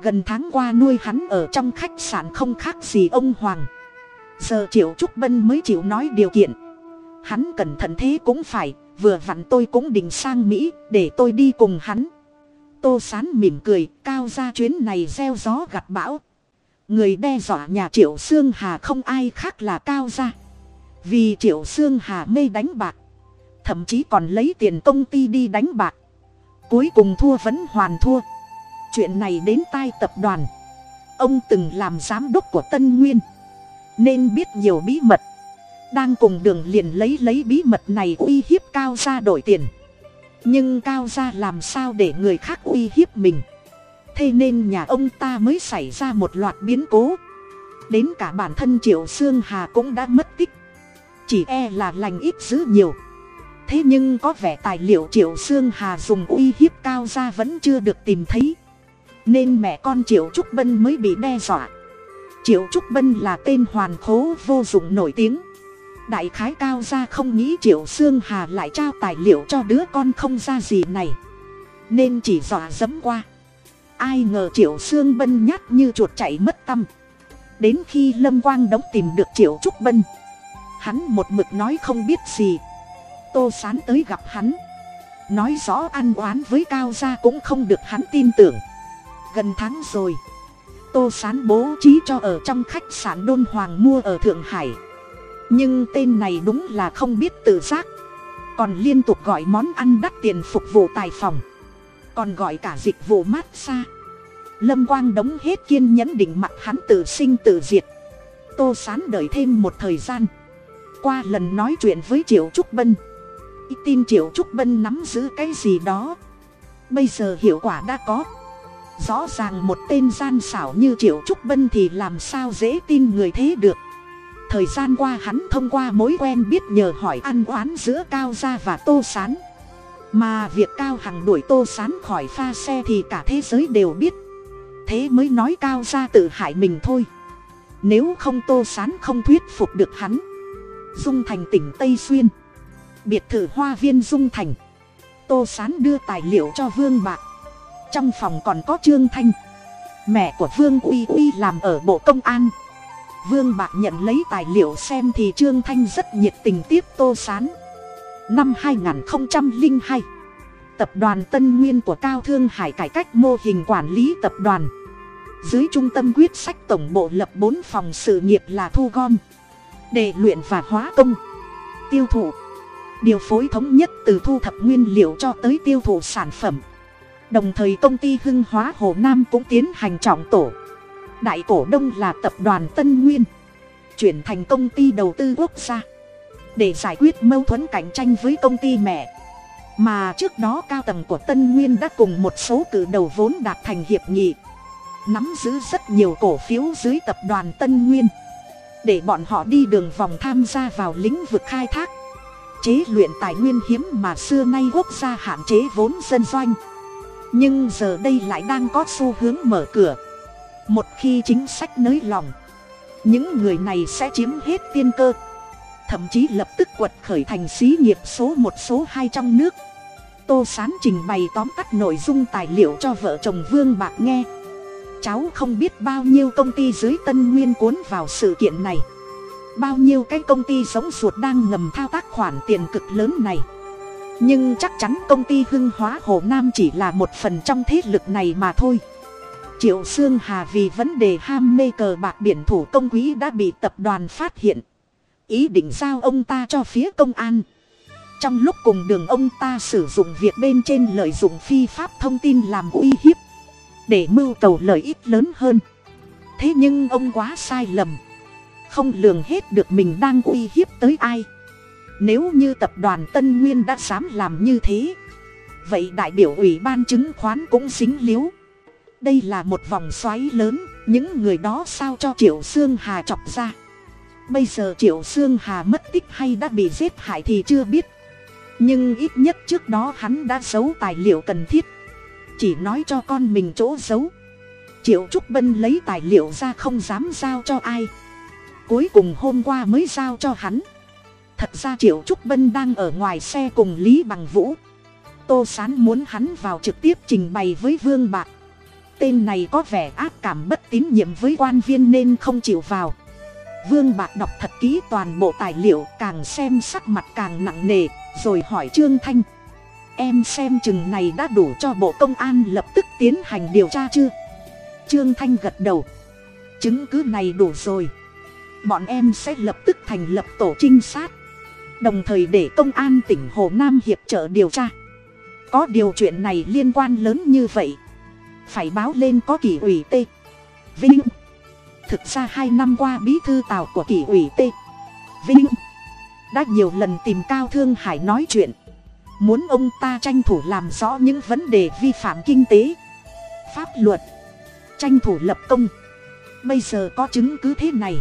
Speaker 1: Gần tháng qua nuôi hắn ở trong khách sạn không khác gì ông hoàng. Giờ triệu trúc bân mới chịu nói điều kiện. Hắn cẩn thận thế cũng phải, vừa vặn tôi cũng định sang mỹ để tôi đi cùng hắn. Tô sán mỉm cười, cao ra chuyến này gieo gió gặt bão. Người đe dọa nhà triệu xương hà không ai khác là cao ra vì triệu sương hà mê đánh bạc, thậm chí còn lấy tiền công ty đi đánh bạc. Cuối cùng thua vẫn hoàn thua. Chuyện này đến tai tập đoàn. Ông từng làm giám đốc của tân nguyên. Nên biết nhiều bí mật. Đang cùng đường liền lấy lấy bí mật này uy hiếp cao ra đổi tiền. Nhưng cao ra làm sao để người khác uy hiếp mình? Thế nên nhà ông ta mới xảy ra một loạt biến cố. Đến cả bản thân triệu sương hà cũng đã mất tích chỉ e là lành ít dữ nhiều. Thế nhưng có vẻ tài liệu triệu sương hà dùng uy hiếp cao ra vẫn chưa được tìm thấy. Nên mẹ con triệu trúc bân mới bị đe dọa. Triệu trúc bân là tên hoàn khố vô dụng nổi tiếng. Đại khái cao ra không nghĩ triệu sương hà lại trao tài liệu cho đứa con không ra gì này. Nên chỉ dọa dẫm qua. Ai ngờ triệu sương bân nhát như chuột chạy mất tâm. Đến khi lâm quang đóng tìm được triệu trúc bân hắn một mực nói không biết gì. Tô sán tới gặp hắn. Nói rõ ăn oán với cao gia cũng không được hắn tin tưởng. Gần tháng rồi, tô sán bố trí cho ở trong khách sạn đôn hoàng mua ở thượng hải. Nhưng tên này đúng là không biết tự giác. Còn liên tục gọi món ăn đắt tiền phục vụ tài phòng. Còn gọi cả dịch vụ mát xa. Lâm quang đóng hết kiên nhẫn định mặt hắn tự sinh tự diệt. Tô sán đợi thêm một thời gian qua lần nói chuyện với triệu trúc bân. Ít tin triệu trúc bân nắm giữ cái gì đó. Bây giờ hiệu quả đã có. Rõ ràng một tên gian xảo như triệu trúc bân thì làm sao dễ tin người thế được. Thời gian qua hắn thông qua mối quen biết nhờ hỏi ăn oán giữa cao gia và tô s á n mà việc cao hằng đuổi tô s á n khỏi pha xe thì cả thế giới đều biết. Thế mới nói cao gia tự hại mình thôi. Nếu không tô s á n không thuyết phục được hắn dung thành tỉnh tây xuyên. Biệt thự hoa viên dung thành. Tô s á n đưa tài liệu cho vương bạc. Trong phòng còn có trương thanh. Mẹ của vương uy uy làm ở bộ công an. Vương bạc nhận lấy tài liệu xem thì trương thanh rất nhiệt tình tiếp tô sán. Năm hai nghìn hai, tập đoàn tân nguyên của cao thương hải cải cách mô hình quản lý tập đoàn. Dưới trung tâm quyết sách tổng bộ lập bốn phòng sự nghiệp là thu gom đề luyện và hóa công. Tiêu thụ. Điều phối thống nhất từ thu thập nguyên liệu cho tới tiêu thụ sản phẩm. Đồng thời công ty hưng hóa hồ nam cũng tiến hành trọng tổ. Đại cổ đông là tập đoàn tân nguyên, chuyển thành công ty đầu tư quốc gia. Để giải quyết mâu thuẫn cạnh tranh với công ty mẹ. Mà trước đó cao tầng của tân nguyên đã cùng một số cử đầu vốn đạt thành hiệp nghị. Nắm giữ rất nhiều cổ phiếu dưới tập đoàn tân nguyên để bọn họ đi đường vòng tham gia vào lĩnh vực khai thác. Chế luyện tài nguyên hiếm mà xưa nay quốc gia hạn chế vốn dân doanh. Nhưng giờ đây lại đang có xu hướng mở cửa. Một khi chính sách nới lỏng, những người này sẽ chiếm hết tiên cơ. Thậm chí lập tức quật khởi thành xí nghiệp số một số hai trong nước. Tô sán trình bày tóm tắt nội dung tài liệu cho vợ chồng vương bạc nghe cháu không biết bao nhiêu công ty dưới tân nguyên cuốn vào sự kiện này. Bao nhiêu cái công ty giống ruột đang ngầm thao tác khoản tiền cực lớn này. Nhưng chắc chắn công ty hưng hóa hồ nam chỉ là một phần trong thế lực này mà thôi. Triệu sương hà vì vấn đề ham mê cờ bạc biển thủ công quý đã bị tập đoàn phát hiện. Ý định giao ông ta cho phía công an. Trong lúc cùng đường ông ta sử dụng việc bên trên lợi dụng phi pháp thông tin làm uy hiếp để mưu cầu lợi ích lớn hơn. Thế nhưng ông quá sai lầm. Không lường hết được mình đang uy hiếp tới ai. Nếu như tập đoàn tân nguyên đã dám làm như thế, vậy đại biểu ủy ban chứng khoán cũng xính líu. Đây là một vòng xoáy lớn, những người đó sao cho triệu sương hà chọc ra. Bây giờ triệu sương hà mất tích hay đã bị giết hại thì chưa biết. Nhưng ít nhất trước đó hắn đã giấu tài liệu cần thiết chỉ nói cho con mình chỗ giấu triệu trúc bân lấy tài liệu ra không dám giao cho ai. Cuối cùng hôm qua mới giao cho hắn. Thật ra triệu trúc bân đang ở ngoài xe cùng lý bằng vũ. Tô sán muốn hắn vào trực tiếp trình bày với vương bạc. Tên này có vẻ ác cảm bất tín nhiệm với quan viên nên không chịu vào. Vương bạc đọc thật kỹ toàn bộ tài liệu, càng xem sắc mặt càng nặng nề, rồi hỏi trương thanh em xem chừng này đã đủ cho bộ công an lập tức tiến hành điều tra chưa? Trương thanh gật đầu. Chứng cứ này đủ rồi. Bọn em sẽ lập tức thành lập tổ trinh sát. Đồng thời để công an tỉnh hồ nam hiệp trợ điều tra. Có điều chuyện này liên quan lớn như vậy. Phải báo lên có kỷ ủy t. Vinh. Thực ra hai năm qua bí thư tàu của kỷ ủy t. Vinh. Đã nhiều lần tìm cao thương hải nói chuyện muốn ông ta tranh thủ làm rõ những vấn đề vi phạm kinh tế, pháp luật, tranh thủ lập công. Bây giờ có chứng cứ thế này,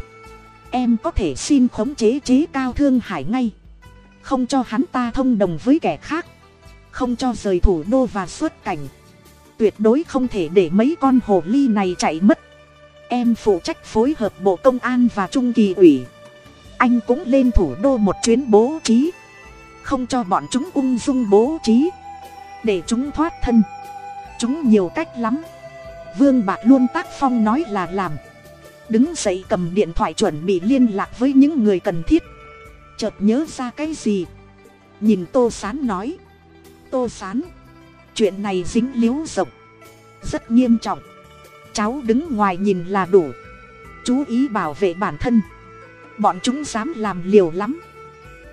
Speaker 1: em có thể xin khống chế chế cao thương hải ngay. Không cho hắn ta thông đồng với kẻ khác, không cho rời thủ đô và xuất cảnh. Tuyệt đối không thể để mấy con hồ ly này chạy mất. Em phụ trách phối hợp bộ công an và trung kỳ ủy. Anh cũng lên thủ đô một chuyến bố trí không cho bọn chúng ung dung bố trí. Để chúng thoát thân. Chúng nhiều cách lắm. Vương bạc luôn tác phong nói là làm. Đứng dậy cầm điện thoại chuẩn bị liên lạc với những người cần thiết. Chợt nhớ ra cái gì? Nhìn tô sán nói. Tô sán, chuyện này dính líu rộng. Rất nghiêm trọng. Cháu đứng ngoài nhìn là đủ. Chú ý bảo vệ bản thân. Bọn chúng dám làm liều lắm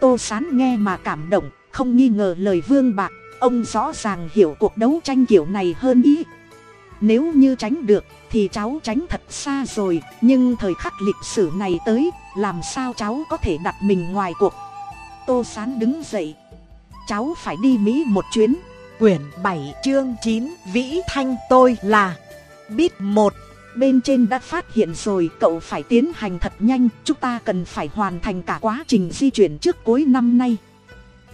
Speaker 1: tô sán nghe mà cảm động, không nghi ngờ lời vương bạc. Ông rõ ràng hiểu cuộc đấu tranh kiểu này hơn ý. Nếu như tránh được, thì cháu tránh thật xa rồi, nhưng thời khắc lịch sử này tới, làm sao cháu có thể đặt mình ngoài cuộc? Tô sán đứng dậy. Cháu phải đi mỹ một chuyến.
Speaker 2: Quyển bảy chương chín, vĩ thanh tôi là bít một
Speaker 1: bên trên đã phát hiện rồi, cậu phải tiến hành thật nhanh, chúng ta cần phải hoàn thành cả quá trình di chuyển trước cuối năm nay.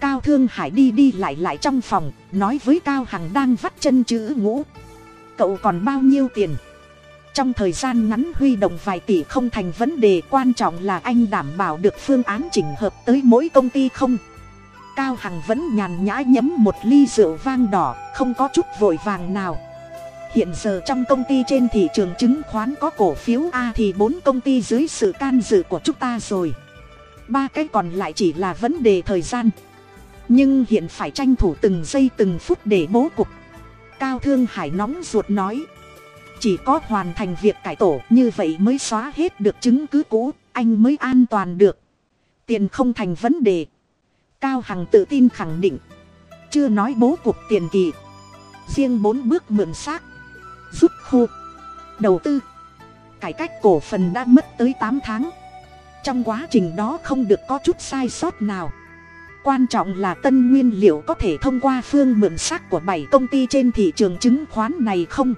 Speaker 1: Cao thương hải đi đi lại lại trong phòng, nói với cao hằng đang vắt chân chữ ngũ. Cậu còn bao nhiêu tiền? Trong thời gian ngắn huy động vài tỷ không thành vấn đề, quan trọng là anh đảm bảo được phương án chỉnh hợp tới mỗi công ty không? Cao hằng vẫn nhàn nhã nhấm một ly rượu vang đỏ, không có chút vội vàng nào hiện giờ trong công ty trên thị trường chứng khoán có cổ phiếu a thì bốn công ty dưới sự can dự của chúng ta rồi. Ba cái còn lại chỉ là vấn đề thời gian. Nhưng hiện phải tranh thủ từng giây từng phút để bố cục. Cao thương hải nóng ruột nói, chỉ có hoàn thành việc cải tổ như vậy mới xóa hết được chứng cứ cũ, anh mới an toàn được. Tiền không thành vấn đề. Cao hằng tự tin khẳng định, chưa nói bố cục tiền kỳ. Riêng bốn bước mượn xác rút khô. Đầu tư. Cải cách cổ phần đã mất tới tám tháng. Trong quá trình đó không được có chút sai sót nào. Quan trọng là tân nguyên liệu có thể thông qua phương mượn xác của bảy công ty trên thị trường chứng khoán này không?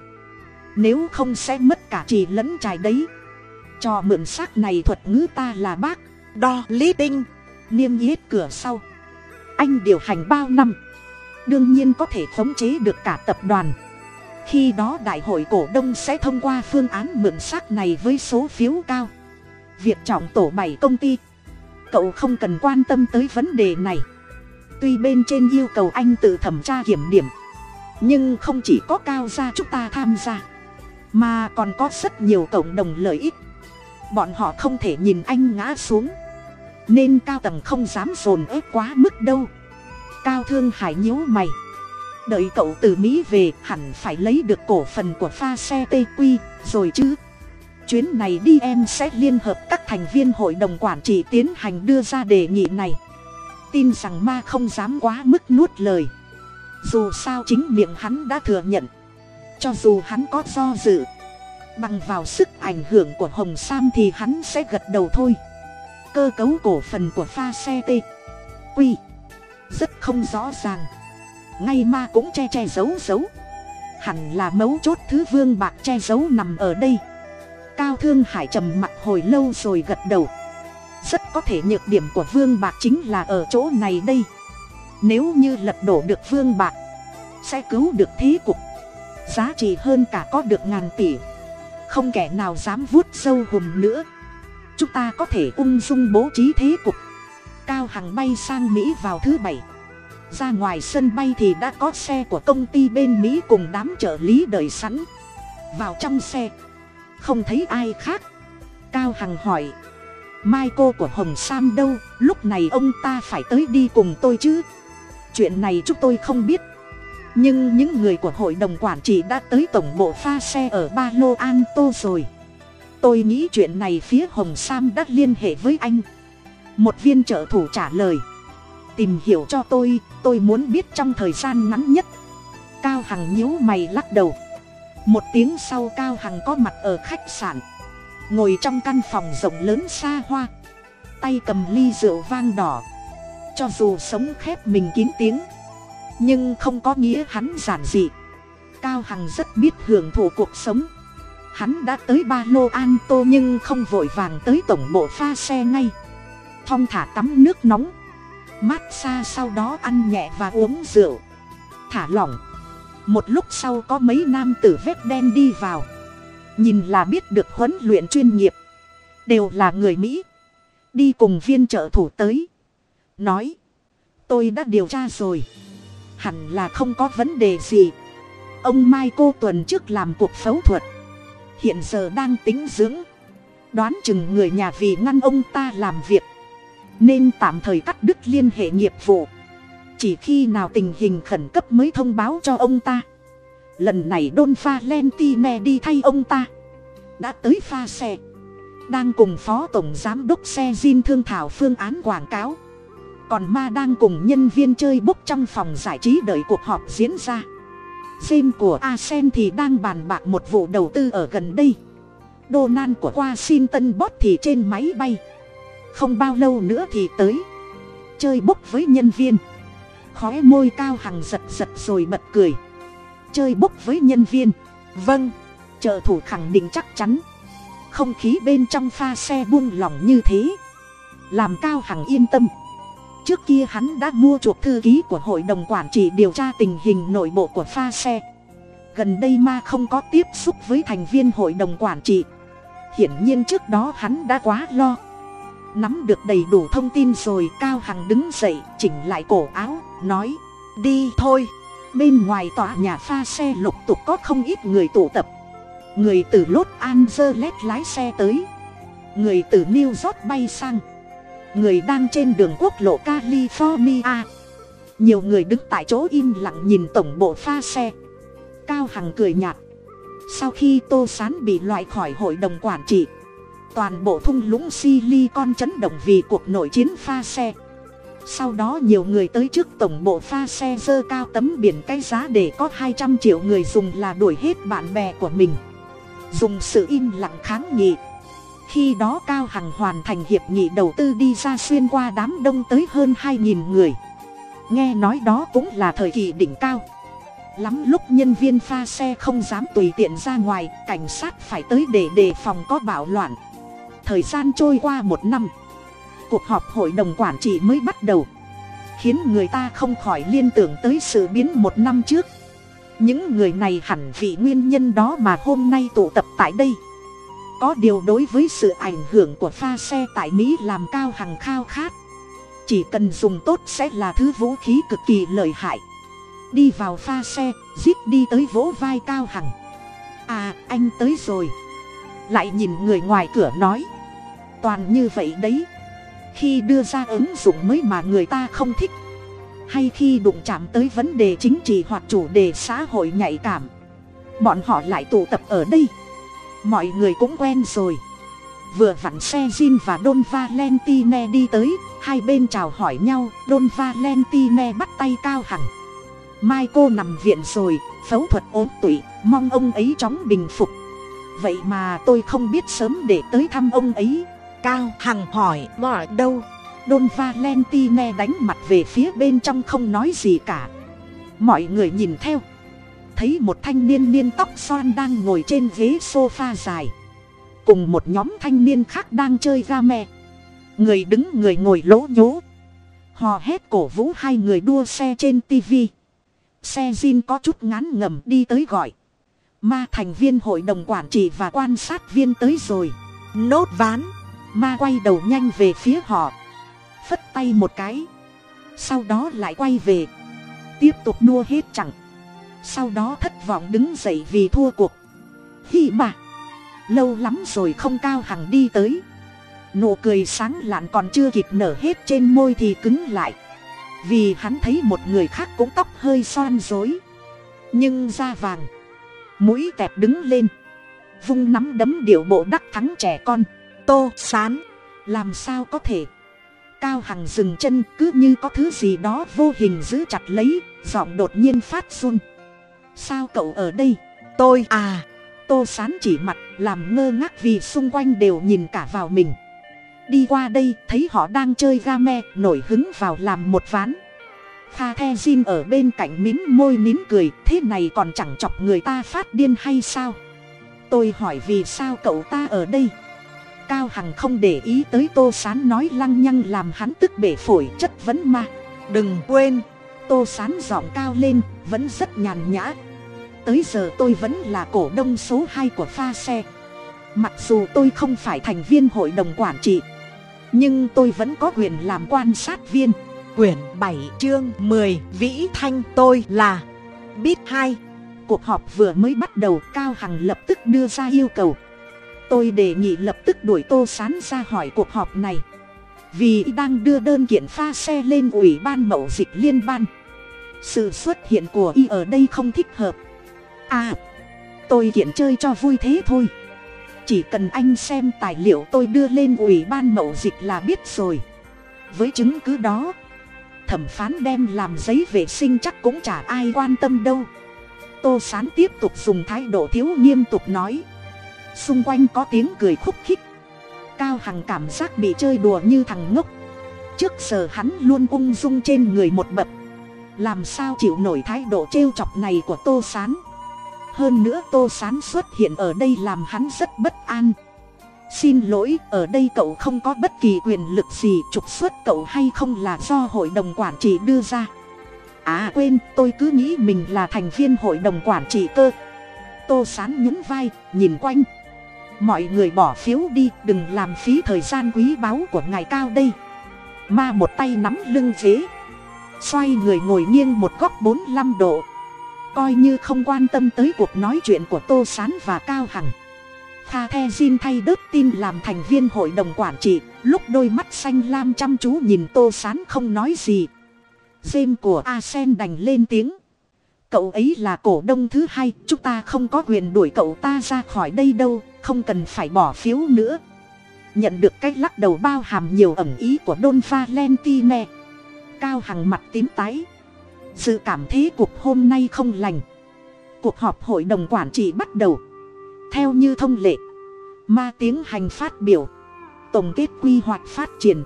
Speaker 1: Nếu không sẽ mất cả trì lẫn trài đấy. Cho mượn xác này thuật ngữ ta là bác.
Speaker 2: Đo, lý tinh
Speaker 1: niêm yết cửa sau. Anh điều hành bao năm? Đương nhiên có thể khống chế được cả tập đoàn khi đó đại hội cổ đông sẽ thông qua phương án mượn xác này với số phiếu cao. Việc trọng tổ bảy công ty. Cậu không cần quan tâm tới vấn đề này. Tuy bên trên yêu cầu anh tự thẩm tra kiểm điểm, nhưng không chỉ có cao gia chúng ta tham gia, mà còn có rất nhiều cộng đồng lợi ích. Bọn họ không thể nhìn anh ngã xuống, nên cao tầng không dám dồn ép quá mức đâu. Cao thương hải nhíu mày đợi cậu từ mỹ về, hẳn phải lấy được cổ phần của pha xe tq rồi chứ? Chuyến này đi em sẽ liên hợp các thành viên hội đồng quản trị tiến hành đưa ra đề nghị này. Tin rằng ma không dám quá mức nuốt lời. Dù sao chính miệng hắn đã thừa nhận. Cho dù hắn có do dự, bằng vào sức ảnh hưởng của hồng sam thì hắn sẽ gật đầu thôi. Cơ cấu cổ phần của pha xe t quy rất không rõ ràng ngay ma cũng che che giấu giấu. Hẳn là mấu chốt thứ vương bạc che giấu nằm ở đây. Cao thương hải trầm mặt hồi lâu rồi gật đầu. Rất có thể nhược điểm của vương bạc chính là ở chỗ này đây. Nếu như lật đổ được vương bạc, sẽ cứu được thế cục. Giá trị hơn cả có được ngàn tỷ. Không kẻ nào dám vuốt sâu hùm nữa. Chúng ta có thể ung dung bố trí thế cục. Cao hằng bay sang mỹ vào thứ bảy ra ngoài sân bay thì đã có xe của công ty bên mỹ cùng đám trợ lý đợi sẵn. Vào trong xe, không thấy ai khác. Cao hằng hỏi, mai cô của hồng sam đâu? Lúc này ông ta phải tới đi cùng tôi chứ? Chuyện này chúng tôi không biết. Nhưng những người của hội đồng quản trị đã tới tổng bộ pha xe ở ba lô an tô rồi. Tôi nghĩ chuyện này phía hồng sam đã liên hệ với anh. Một viên trợ thủ trả lời tìm hiểu cho tôi tôi muốn biết trong thời gian ngắn nhất. Cao hằng nhíu mày lắc đầu. Một tiếng sau cao hằng có mặt ở khách sạn. Ngồi trong căn phòng rộng lớn xa hoa. Tay cầm ly rượu vang đỏ. Cho dù sống khép mình kín tiếng, nhưng không có nghĩa hắn giản dị. Cao hằng rất biết hưởng thụ cuộc sống. Hắn đã tới ba lô an tô nhưng không vội vàng tới tổng bộ pha xe ngay. Thong thả tắm nước nóng mát xa sau đó ăn nhẹ và uống rượu. Thả lỏng. Một lúc sau có mấy nam tử vét đen đi vào. Nhìn là biết được huấn luyện chuyên nghiệp. Đều là người mỹ. Đi cùng viên trợ thủ tới. Nói, tôi đã điều tra rồi. Hẳn là không có vấn đề gì. Ông mai cô tuần trước làm cuộc phẫu thuật. Hiện giờ đang tính dưỡng. Đoán chừng người nhà vì ngăn ông ta làm việc nên tạm thời cắt đứt liên hệ nghiệp vụ. Chỉ khi nào tình hình khẩn cấp mới thông báo cho ông ta. Lần này đôn pha len ti me đi thay ông ta. Đã tới pha xe. Đang cùng phó tổng giám đốc xe Jin thương thảo phương án quảng cáo. Còn ma đang cùng nhân viên chơi bốc trong phòng giải trí đợi cuộc họp diễn ra. Jim của Asen thì đang bàn bạc một vụ đầu tư ở gần đây. Đô nan của Washington Bot thì trên máy bay. Không bao lâu nữa thì tới. Chơi bốc với nhân viên. Khói môi cao hằng giật giật rồi bật cười. Chơi bốc với nhân viên. Vâng Trợ thủ khẳng định chắc chắn. Không khí bên trong pha xe buông lỏng như thế. Làm cao hằng yên tâm. Trước kia hắn đã mua chuộc thư ký của hội đồng quản trị điều tra tình hình nội bộ của pha xe. Gần đây ma không có tiếp xúc với thành viên hội đồng quản trị. Hiển nhiên trước đó hắn đã quá lo nắm được đầy đủ thông tin rồi cao hằng đứng dậy, chỉnh lại cổ áo, nói, đi thôi. Bên ngoài tòa nhà pha xe lục tục có không ít người tụ tập. Người từ lốt angeles lái xe tới. Người từ new york bay sang. Người đang trên đường quốc lộ california. Nhiều người đứng tại chỗ im lặng nhìn tổng bộ pha xe. Cao hằng cười nhạt. Sau khi tô sán bị loại khỏi hội đồng quản trị toàn bộ thung lũng silicon chấn động vì cuộc nội chiến pha xe. Sau đó nhiều người tới trước tổng bộ pha xe dơ cao tấm biển cái giá để có hai trăm triệu người dùng là đuổi hết bạn bè của mình. Dùng sự im lặng kháng nghị. Khi đó cao hằng hoàn thành hiệp nghị đầu tư đi ra xuyên qua đám đông tới hơn hai nghìn người. Nghe nói đó cũng là thời kỳ đỉnh cao. Lắm lúc nhân viên pha xe không dám tùy tiện ra ngoài, cảnh sát phải tới để đề phòng có bạo loạn thời gian trôi qua một năm, cuộc họp hội đồng quản trị mới bắt đầu, khiến người ta không khỏi liên tưởng tới sự biến một năm trước. Những người này hẳn vì nguyên nhân đó mà hôm nay tụ tập tại đây. Có điều đối với sự ảnh hưởng của pha xe tại mỹ làm cao hằng khao khát, chỉ cần dùng tốt sẽ là thứ vũ khí cực kỳ lợi hại. Đi vào pha xe zip đi tới vỗ vai cao hằng. À anh tới rồi. Lại nhìn người ngoài cửa nói toàn như vậy đấy. Khi đưa ra ứng dụng mới mà người ta không thích. Hay khi đụng chạm tới vấn đề chính trị hoặc chủ đề xã hội nhạy cảm. Bọn họ lại tụ tập ở đây. Mọi người cũng quen rồi. Vừa vặn xe Jin và Don Valentine đi tới, hai bên chào hỏi nhau, Don Valentine bắt tay cao hẳn. Mai cô nằm viện rồi, phẫu thuật ốm tụy, mong ông ấy chóng bình phục. Vậy mà tôi không biết sớm để tới thăm ông ấy
Speaker 2: cao hằng hỏi ở đâu?
Speaker 1: Don Valentine đánh mặt về phía bên trong không nói gì cả. Mọi người nhìn theo. Thấy một thanh niên niên tóc xoan đang ngồi trên ghế sofa dài. Cùng một nhóm thanh niên khác đang chơi ga me. Người đứng người ngồi lỗ nhố. Hò hét cổ vũ hai người đua xe trên tivi xe zin có chút ngán ngầm đi tới gọi. Ma thành viên hội đồng quản trị và quan sát viên tới rồi.
Speaker 2: Nốt ván
Speaker 1: ma quay đầu nhanh về phía họ. Phất tay một cái. Sau đó lại quay về. Tiếp tục đua hết chẳng sau đó thất vọng đứng dậy vì thua cuộc. Hi mà. Lâu lắm rồi không cao hằng đi tới. Nụ cười sáng lạn còn chưa kịp nở hết trên môi thì cứng lại. Vì hắn thấy một người khác cũng tóc hơi xoan rối. Nhưng da vàng. Mũi tẹp đứng lên. Vung nắm đấm điệu bộ đắc thắng trẻ con
Speaker 2: tô sán,
Speaker 1: làm sao có thể? Cao hằng dừng chân cứ như có thứ gì đó vô hình giữ chặt lấy, giọng đột nhiên phát run. Sao cậu ở đây?
Speaker 2: Tôi à
Speaker 1: tô sán chỉ mặt, làm ngơ ngác vì xung quanh đều nhìn cả vào mình. Đi qua đây, thấy họ đang chơi ga me, nổi hứng vào làm một ván. Kha the xin ở bên cạnh mím môi nín cười, thế này còn chẳng chọc người ta phát điên hay sao? Tôi hỏi vì sao cậu ta ở đây? Cao hằng không để ý tới tô sán nói lăng nhăng làm hắn tức bể phổi chất vấn ma.
Speaker 2: Đừng quên,
Speaker 1: tô sán giọng cao lên, vẫn rất nhàn nhã. Tới giờ tôi vẫn là cổ đông số hai của pha xe. Mặc dù tôi không phải thành viên hội đồng quản trị, nhưng tôi vẫn có quyền làm quan sát viên.
Speaker 2: Quyển bảy chương mười, vĩ thanh tôi là bít hai.
Speaker 1: Cuộc họp vừa mới bắt đầu, cao hằng lập tức đưa ra yêu cầu tôi đề nghị lập tức đuổi tô sán ra hỏi cuộc họp này. Vì đang đưa đơn kiện pha xe lên ủy ban mậu dịch liên ban sự xuất hiện của y ở đây không thích hợp. À tôi kiện chơi cho vui thế thôi. Chỉ cần anh xem tài liệu tôi đưa lên ủy ban mậu dịch là biết rồi. Với chứng cứ đó, thẩm phán đem làm giấy vệ sinh chắc cũng chả ai quan tâm đâu. Tô sán tiếp tục dùng thái độ thiếu nghiêm túc nói xung quanh có tiếng cười khúc khích. Cao hằng cảm giác bị chơi đùa như thằng ngốc. Trước giờ hắn luôn ung dung trên người một bậc. Làm sao chịu nổi thái độ trêu chọc này của tô sán? Hơn nữa tô sán xuất hiện ở đây làm hắn rất bất an. Xin lỗi, ở đây cậu không có bất kỳ quyền lực gì, trục xuất cậu hay không là do hội đồng quản trị đưa ra. À quên, tôi cứ nghĩ mình là thành viên hội đồng quản trị cơ. Tô sán nhún vai, nhìn quanh mọi người bỏ phiếu đi, đừng làm phí thời gian quý báu của ngài cao đây. Ma một tay nắm lưng ghế. Xoay người ngồi nghiêng một góc bốn mươi năm độ. Coi như không quan tâm tới cuộc nói chuyện của tô s á n và cao hằng. Tha the xin thay đớt tin làm thành viên hội đồng quản trị, lúc đôi mắt xanh lam chăm chú nhìn tô s á n không nói gì. Dêm của a sen đành lên tiếng cậu ấy là cổ đông thứ hai, chúng ta không có quyền đuổi cậu ta ra khỏi đây đâu, không cần phải bỏ phiếu nữa. Nhận được cái lắc đầu bao hàm nhiều ẩm ý của don valentine. Cao hằng mặt tím tái. Sự cảm thế cuộc hôm nay không lành. Cuộc họp hội đồng quản trị bắt đầu. Theo như thông lệ, ma tiếng hành phát biểu, tổng kết quy hoạch phát triển.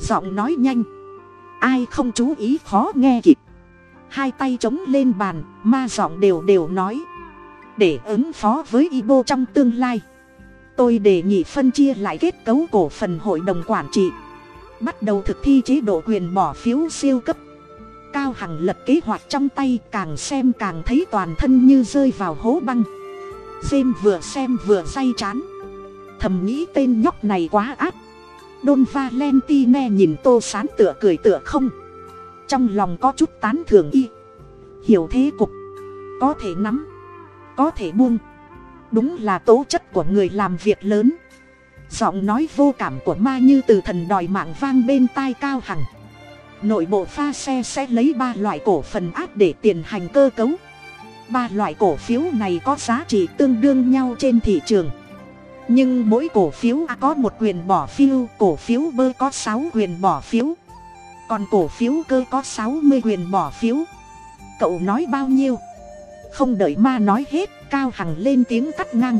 Speaker 1: Giọng nói nhanh. Ai không chú ý khó nghe kịp hai tay trống lên bàn, ma giọng đều đều nói. Để ứng phó với ibo trong tương lai, tôi đề nghị phân chia lại kết cấu cổ phần hội đồng quản trị. Bắt đầu thực thi chế độ quyền bỏ phiếu siêu cấp. Cao hằng lật kế hoạch trong tay, càng xem càng thấy toàn thân như rơi vào hố băng. Dêm vừa xem vừa say chán. Thầm nghĩ tên nhóc này quá ác. Đôn valentine nhìn tô sán tựa cười tựa không trong lòng có chút tán thưởng y. Hiểu thế cục. Có thể nắm. Có thể buông. Đúng là tố chất của người làm việc lớn. Giọng nói vô cảm của ma như từ thần đòi mạng vang bên tai cao hằng. Nội bộ pha xe sẽ lấy ba loại cổ phần áp để tiền hành cơ cấu. Ba loại cổ phiếu này có giá trị tương đương nhau trên thị trường. Nhưng mỗi cổ phiếu a có một quyền bỏ phiếu, cổ phiếu B có sáu quyền bỏ phiếu còn cổ phiếu cơ có sáu mươi quyền bỏ phiếu. Cậu nói bao nhiêu? Không đợi ma nói hết, cao hằng lên tiếng cắt ngang.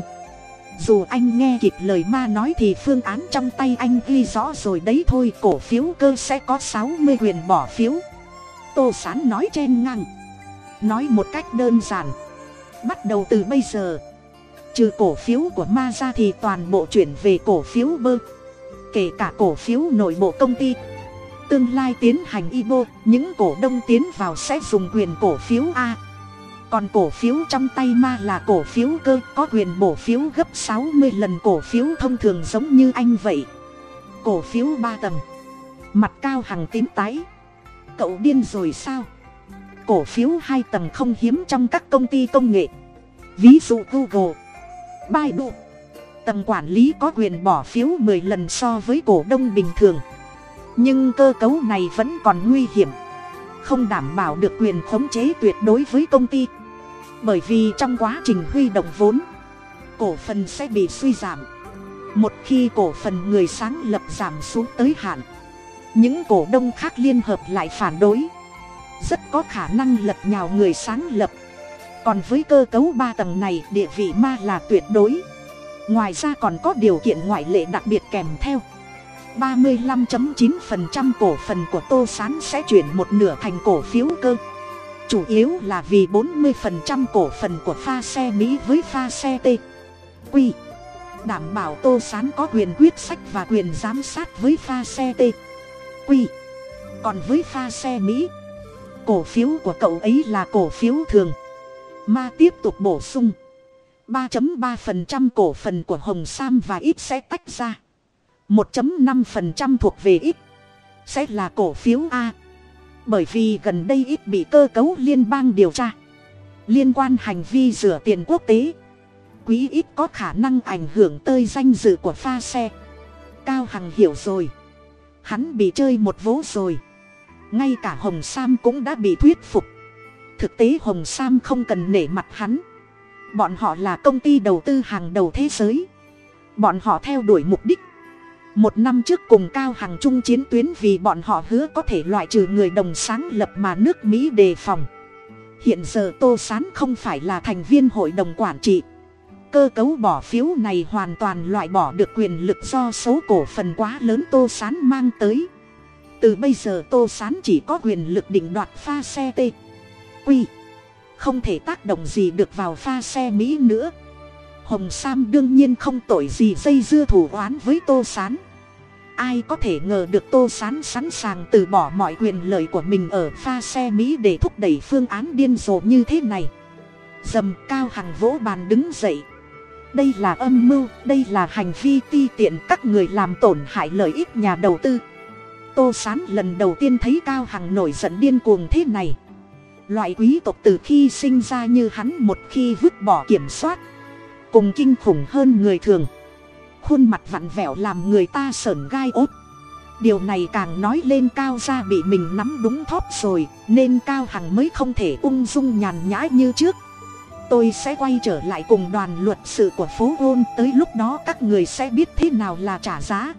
Speaker 1: Dù anh nghe kịp lời ma nói thì phương án trong tay anh ghi rõ rồi đấy thôi, cổ phiếu cơ sẽ có sáu mươi quyền bỏ phiếu. Tô sán nói chen ngang. Nói một cách đơn giản. Bắt đầu từ bây giờ. Trừ cổ phiếu của ma ra thì toàn bộ chuyển về cổ phiếu bơ. Kể cả cổ phiếu nội bộ công ty tương lai tiến hành ibo những cổ đông tiến vào sẽ dùng quyền cổ phiếu a. Còn cổ phiếu trong tay ma là cổ phiếu cơ, có quyền bổ phiếu gấp sáu mươi lần cổ phiếu thông thường giống như anh vậy. Cổ phiếu ba tầng. Mặt cao hàng tím tái. Cậu điên rồi sao? Cổ phiếu hai tầng không hiếm trong các công ty công nghệ. Ví dụ google, baidu. Tầng quản lý có quyền bỏ phiếu m ộ ư ơ i lần so với cổ đông bình thường nhưng cơ cấu này vẫn còn nguy hiểm. Không đảm bảo được quyền khống chế tuyệt đối với công ty. Bởi vì trong quá trình huy động vốn, cổ phần sẽ bị suy giảm. Một khi cổ phần người sáng lập giảm xuống tới hạn, những cổ đông khác liên hợp lại phản đối. Rất có khả năng lật nhào người sáng lập. Còn với cơ cấu ba tầng này, địa vị ma là tuyệt đối. Ngoài ra còn có điều kiện ngoại lệ đặc biệt kèm theo. 35.9% cổ phần của tô s á n sẽ chuyển một nửa thành cổ phiếu cơ. Chủ yếu là vì 40% cổ phần của pha xe mỹ với pha xe t. Quy đảm bảo tô s á n có quyền quyết sách và quyền giám sát với pha xe t. Quy còn với pha xe mỹ, cổ phiếu của cậu ấy là cổ phiếu thường. Ma tiếp tục bổ sung. 3.3% cổ phần của Hồng Sam và ít sẽ tách ra. 1.5% thuộc về ít. Sẽ là cổ phiếu A. Bởi vì gần đây ít bị cơ cấu liên bang điều tra. Liên quan hành vi rửa tiền quốc tế. Quý ít có khả năng ảnh hưởng tới danh dự của pha xe. Cao Hằng hiểu rồi. Hắn bị chơi một vố rồi. Ngay cả Hồng Sam cũng đã bị thuyết phục. Thực tế Hồng Sam không cần nể mặt hắn bọn họ là công ty đầu tư hàng đầu thế giới bọn họ theo đuổi mục đích một năm trước cùng cao hàng chung chiến tuyến vì bọn họ hứa có thể loại trừ người đồng sáng lập mà nước mỹ đề phòng. Hiện giờ tô s á n không phải là thành viên hội đồng quản trị. Cơ cấu bỏ phiếu này hoàn toàn loại bỏ được quyền lực do số cổ phần quá lớn tô s á n mang tới. Từ bây giờ tô s á n chỉ có quyền lực định đoạt pha xe t. Quy. Không thể tác động gì được vào pha xe mỹ nữa. Hồng sam đương nhiên không tội gì dây dưa thủ oán với tô s á n ai có thể ngờ được tô s á n sẵn sàng từ bỏ mọi quyền lợi của mình ở pha xe mỹ để thúc đẩy phương án điên rồ như thế này? Dầm cao hằng vỗ bàn đứng dậy. Đây là âm mưu, đây là hành vi ti tiện các người làm tổn hại lợi ích nhà đầu tư. Tô s á n lần đầu tiên thấy cao hằng nổi giận điên cuồng thế này. Loại quý tộc từ khi sinh ra như hắn một khi vứt bỏ kiểm soát. Cùng kinh khủng hơn người thường khuôn mặt vặn vẹo làm người ta sởn gai ốt. Điều này càng nói lên cao ra bị mình nắm đúng thóp rồi, nên cao hằng mới không thể ung dung nhàn nhã như trước. Tôi sẽ quay trở lại cùng đoàn luật sự của phố hôn tới lúc đó các người sẽ biết thế nào là trả giá.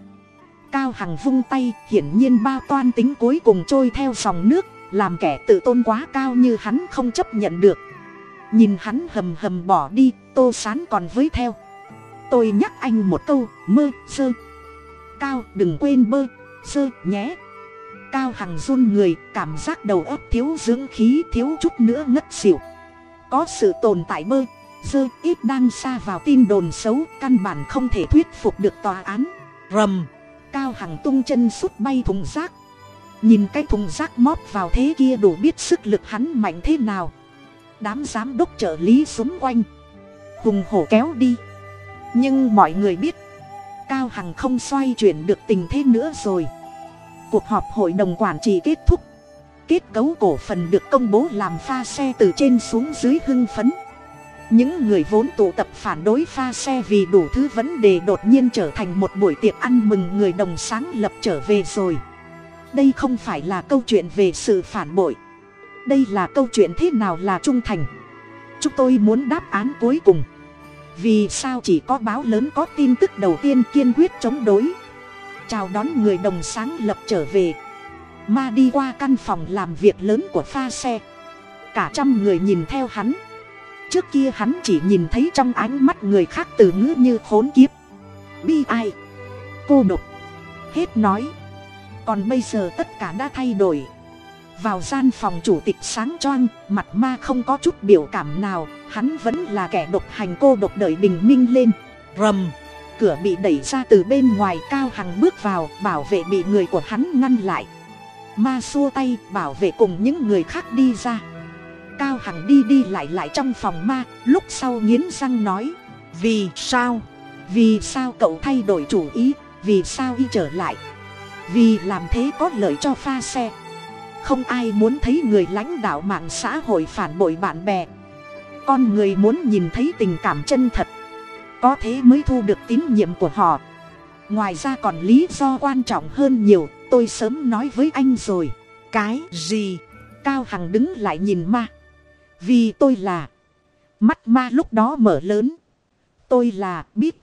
Speaker 1: Cao hằng vung tay, hiển nhiên bao toan tính cuối cùng trôi theo dòng nước, làm kẻ tự tôn quá cao như hắn không chấp nhận được. Nhìn hắn hầm hầm bỏ đi, tô sán còn với theo tôi nhắc anh một câu, mơ, sơ. Cao, đừng quên bơ, sơ, nhé. Cao hằng run người, cảm giác đầu óc thiếu dưỡng khí, thiếu chút nữa ngất xỉu. Có sự tồn tại bơ dơ ít đang xa vào tin đồn xấu, căn bản không thể thuyết phục được tòa án. Rầm, cao hằng tung chân sút bay thùng rác. Nhìn cái thùng rác móp vào thế kia đủ biết sức lực hắn mạnh thế nào. Đám giám đốc trợ lý xung quanh. Hùng hổ kéo đi nhưng mọi người biết, cao hằng không xoay chuyển được tình thế nữa rồi. Cuộc họp hội đồng quản trị kết thúc. Kết cấu cổ phần được công bố làm pha xe từ trên xuống dưới hưng phấn. Những người vốn tụ tập phản đối pha xe vì đủ thứ vấn đề đột nhiên trở thành một buổi tiệc ăn mừng người đồng sáng lập trở về rồi. Đây không phải là câu chuyện về sự phản bội. Đây là câu chuyện thế nào là trung thành? Chúng tôi muốn đáp án cuối cùng vì sao chỉ có báo lớn có tin tức đầu tiên kiên quyết chống đối? Chào đón người đồng sáng lập trở về. Ma đi qua căn phòng làm việc lớn của pha xe. Cả trăm người nhìn theo hắn. Trước kia hắn chỉ nhìn thấy trong ánh mắt người khác từ ngữ như khốn kiếp. Bi ai? Cô độc. Hết nói. Còn bây giờ tất cả đã thay đổi vào gian phòng chủ tịch sáng choang, mặt ma không có chút biểu cảm nào, hắn vẫn là kẻ độc hành cô độc đợi bình minh lên.
Speaker 2: Rầm,
Speaker 1: cửa bị đẩy ra từ bên ngoài cao hằng bước vào, bảo vệ bị người của hắn ngăn lại. Ma xua tay, bảo vệ cùng những người khác đi ra. Cao hằng đi đi lại lại trong phòng ma, lúc sau nghiến răng nói,
Speaker 2: vì sao?
Speaker 1: Vì sao cậu thay đổi chủ ý? Vì sao y trở lại? Vì làm thế có lợi cho pha xe không ai muốn thấy người lãnh đạo mạng xã hội phản bội bạn bè. Con người muốn nhìn thấy tình cảm chân thật. Có thế mới thu được tín nhiệm của họ. Ngoài ra còn lý do quan trọng hơn nhiều, tôi sớm nói với anh rồi.
Speaker 2: Cái gì?
Speaker 1: Cao hằng đứng lại nhìn ma. Vì tôi là. Mắt ma lúc đó mở lớn. Tôi là biết.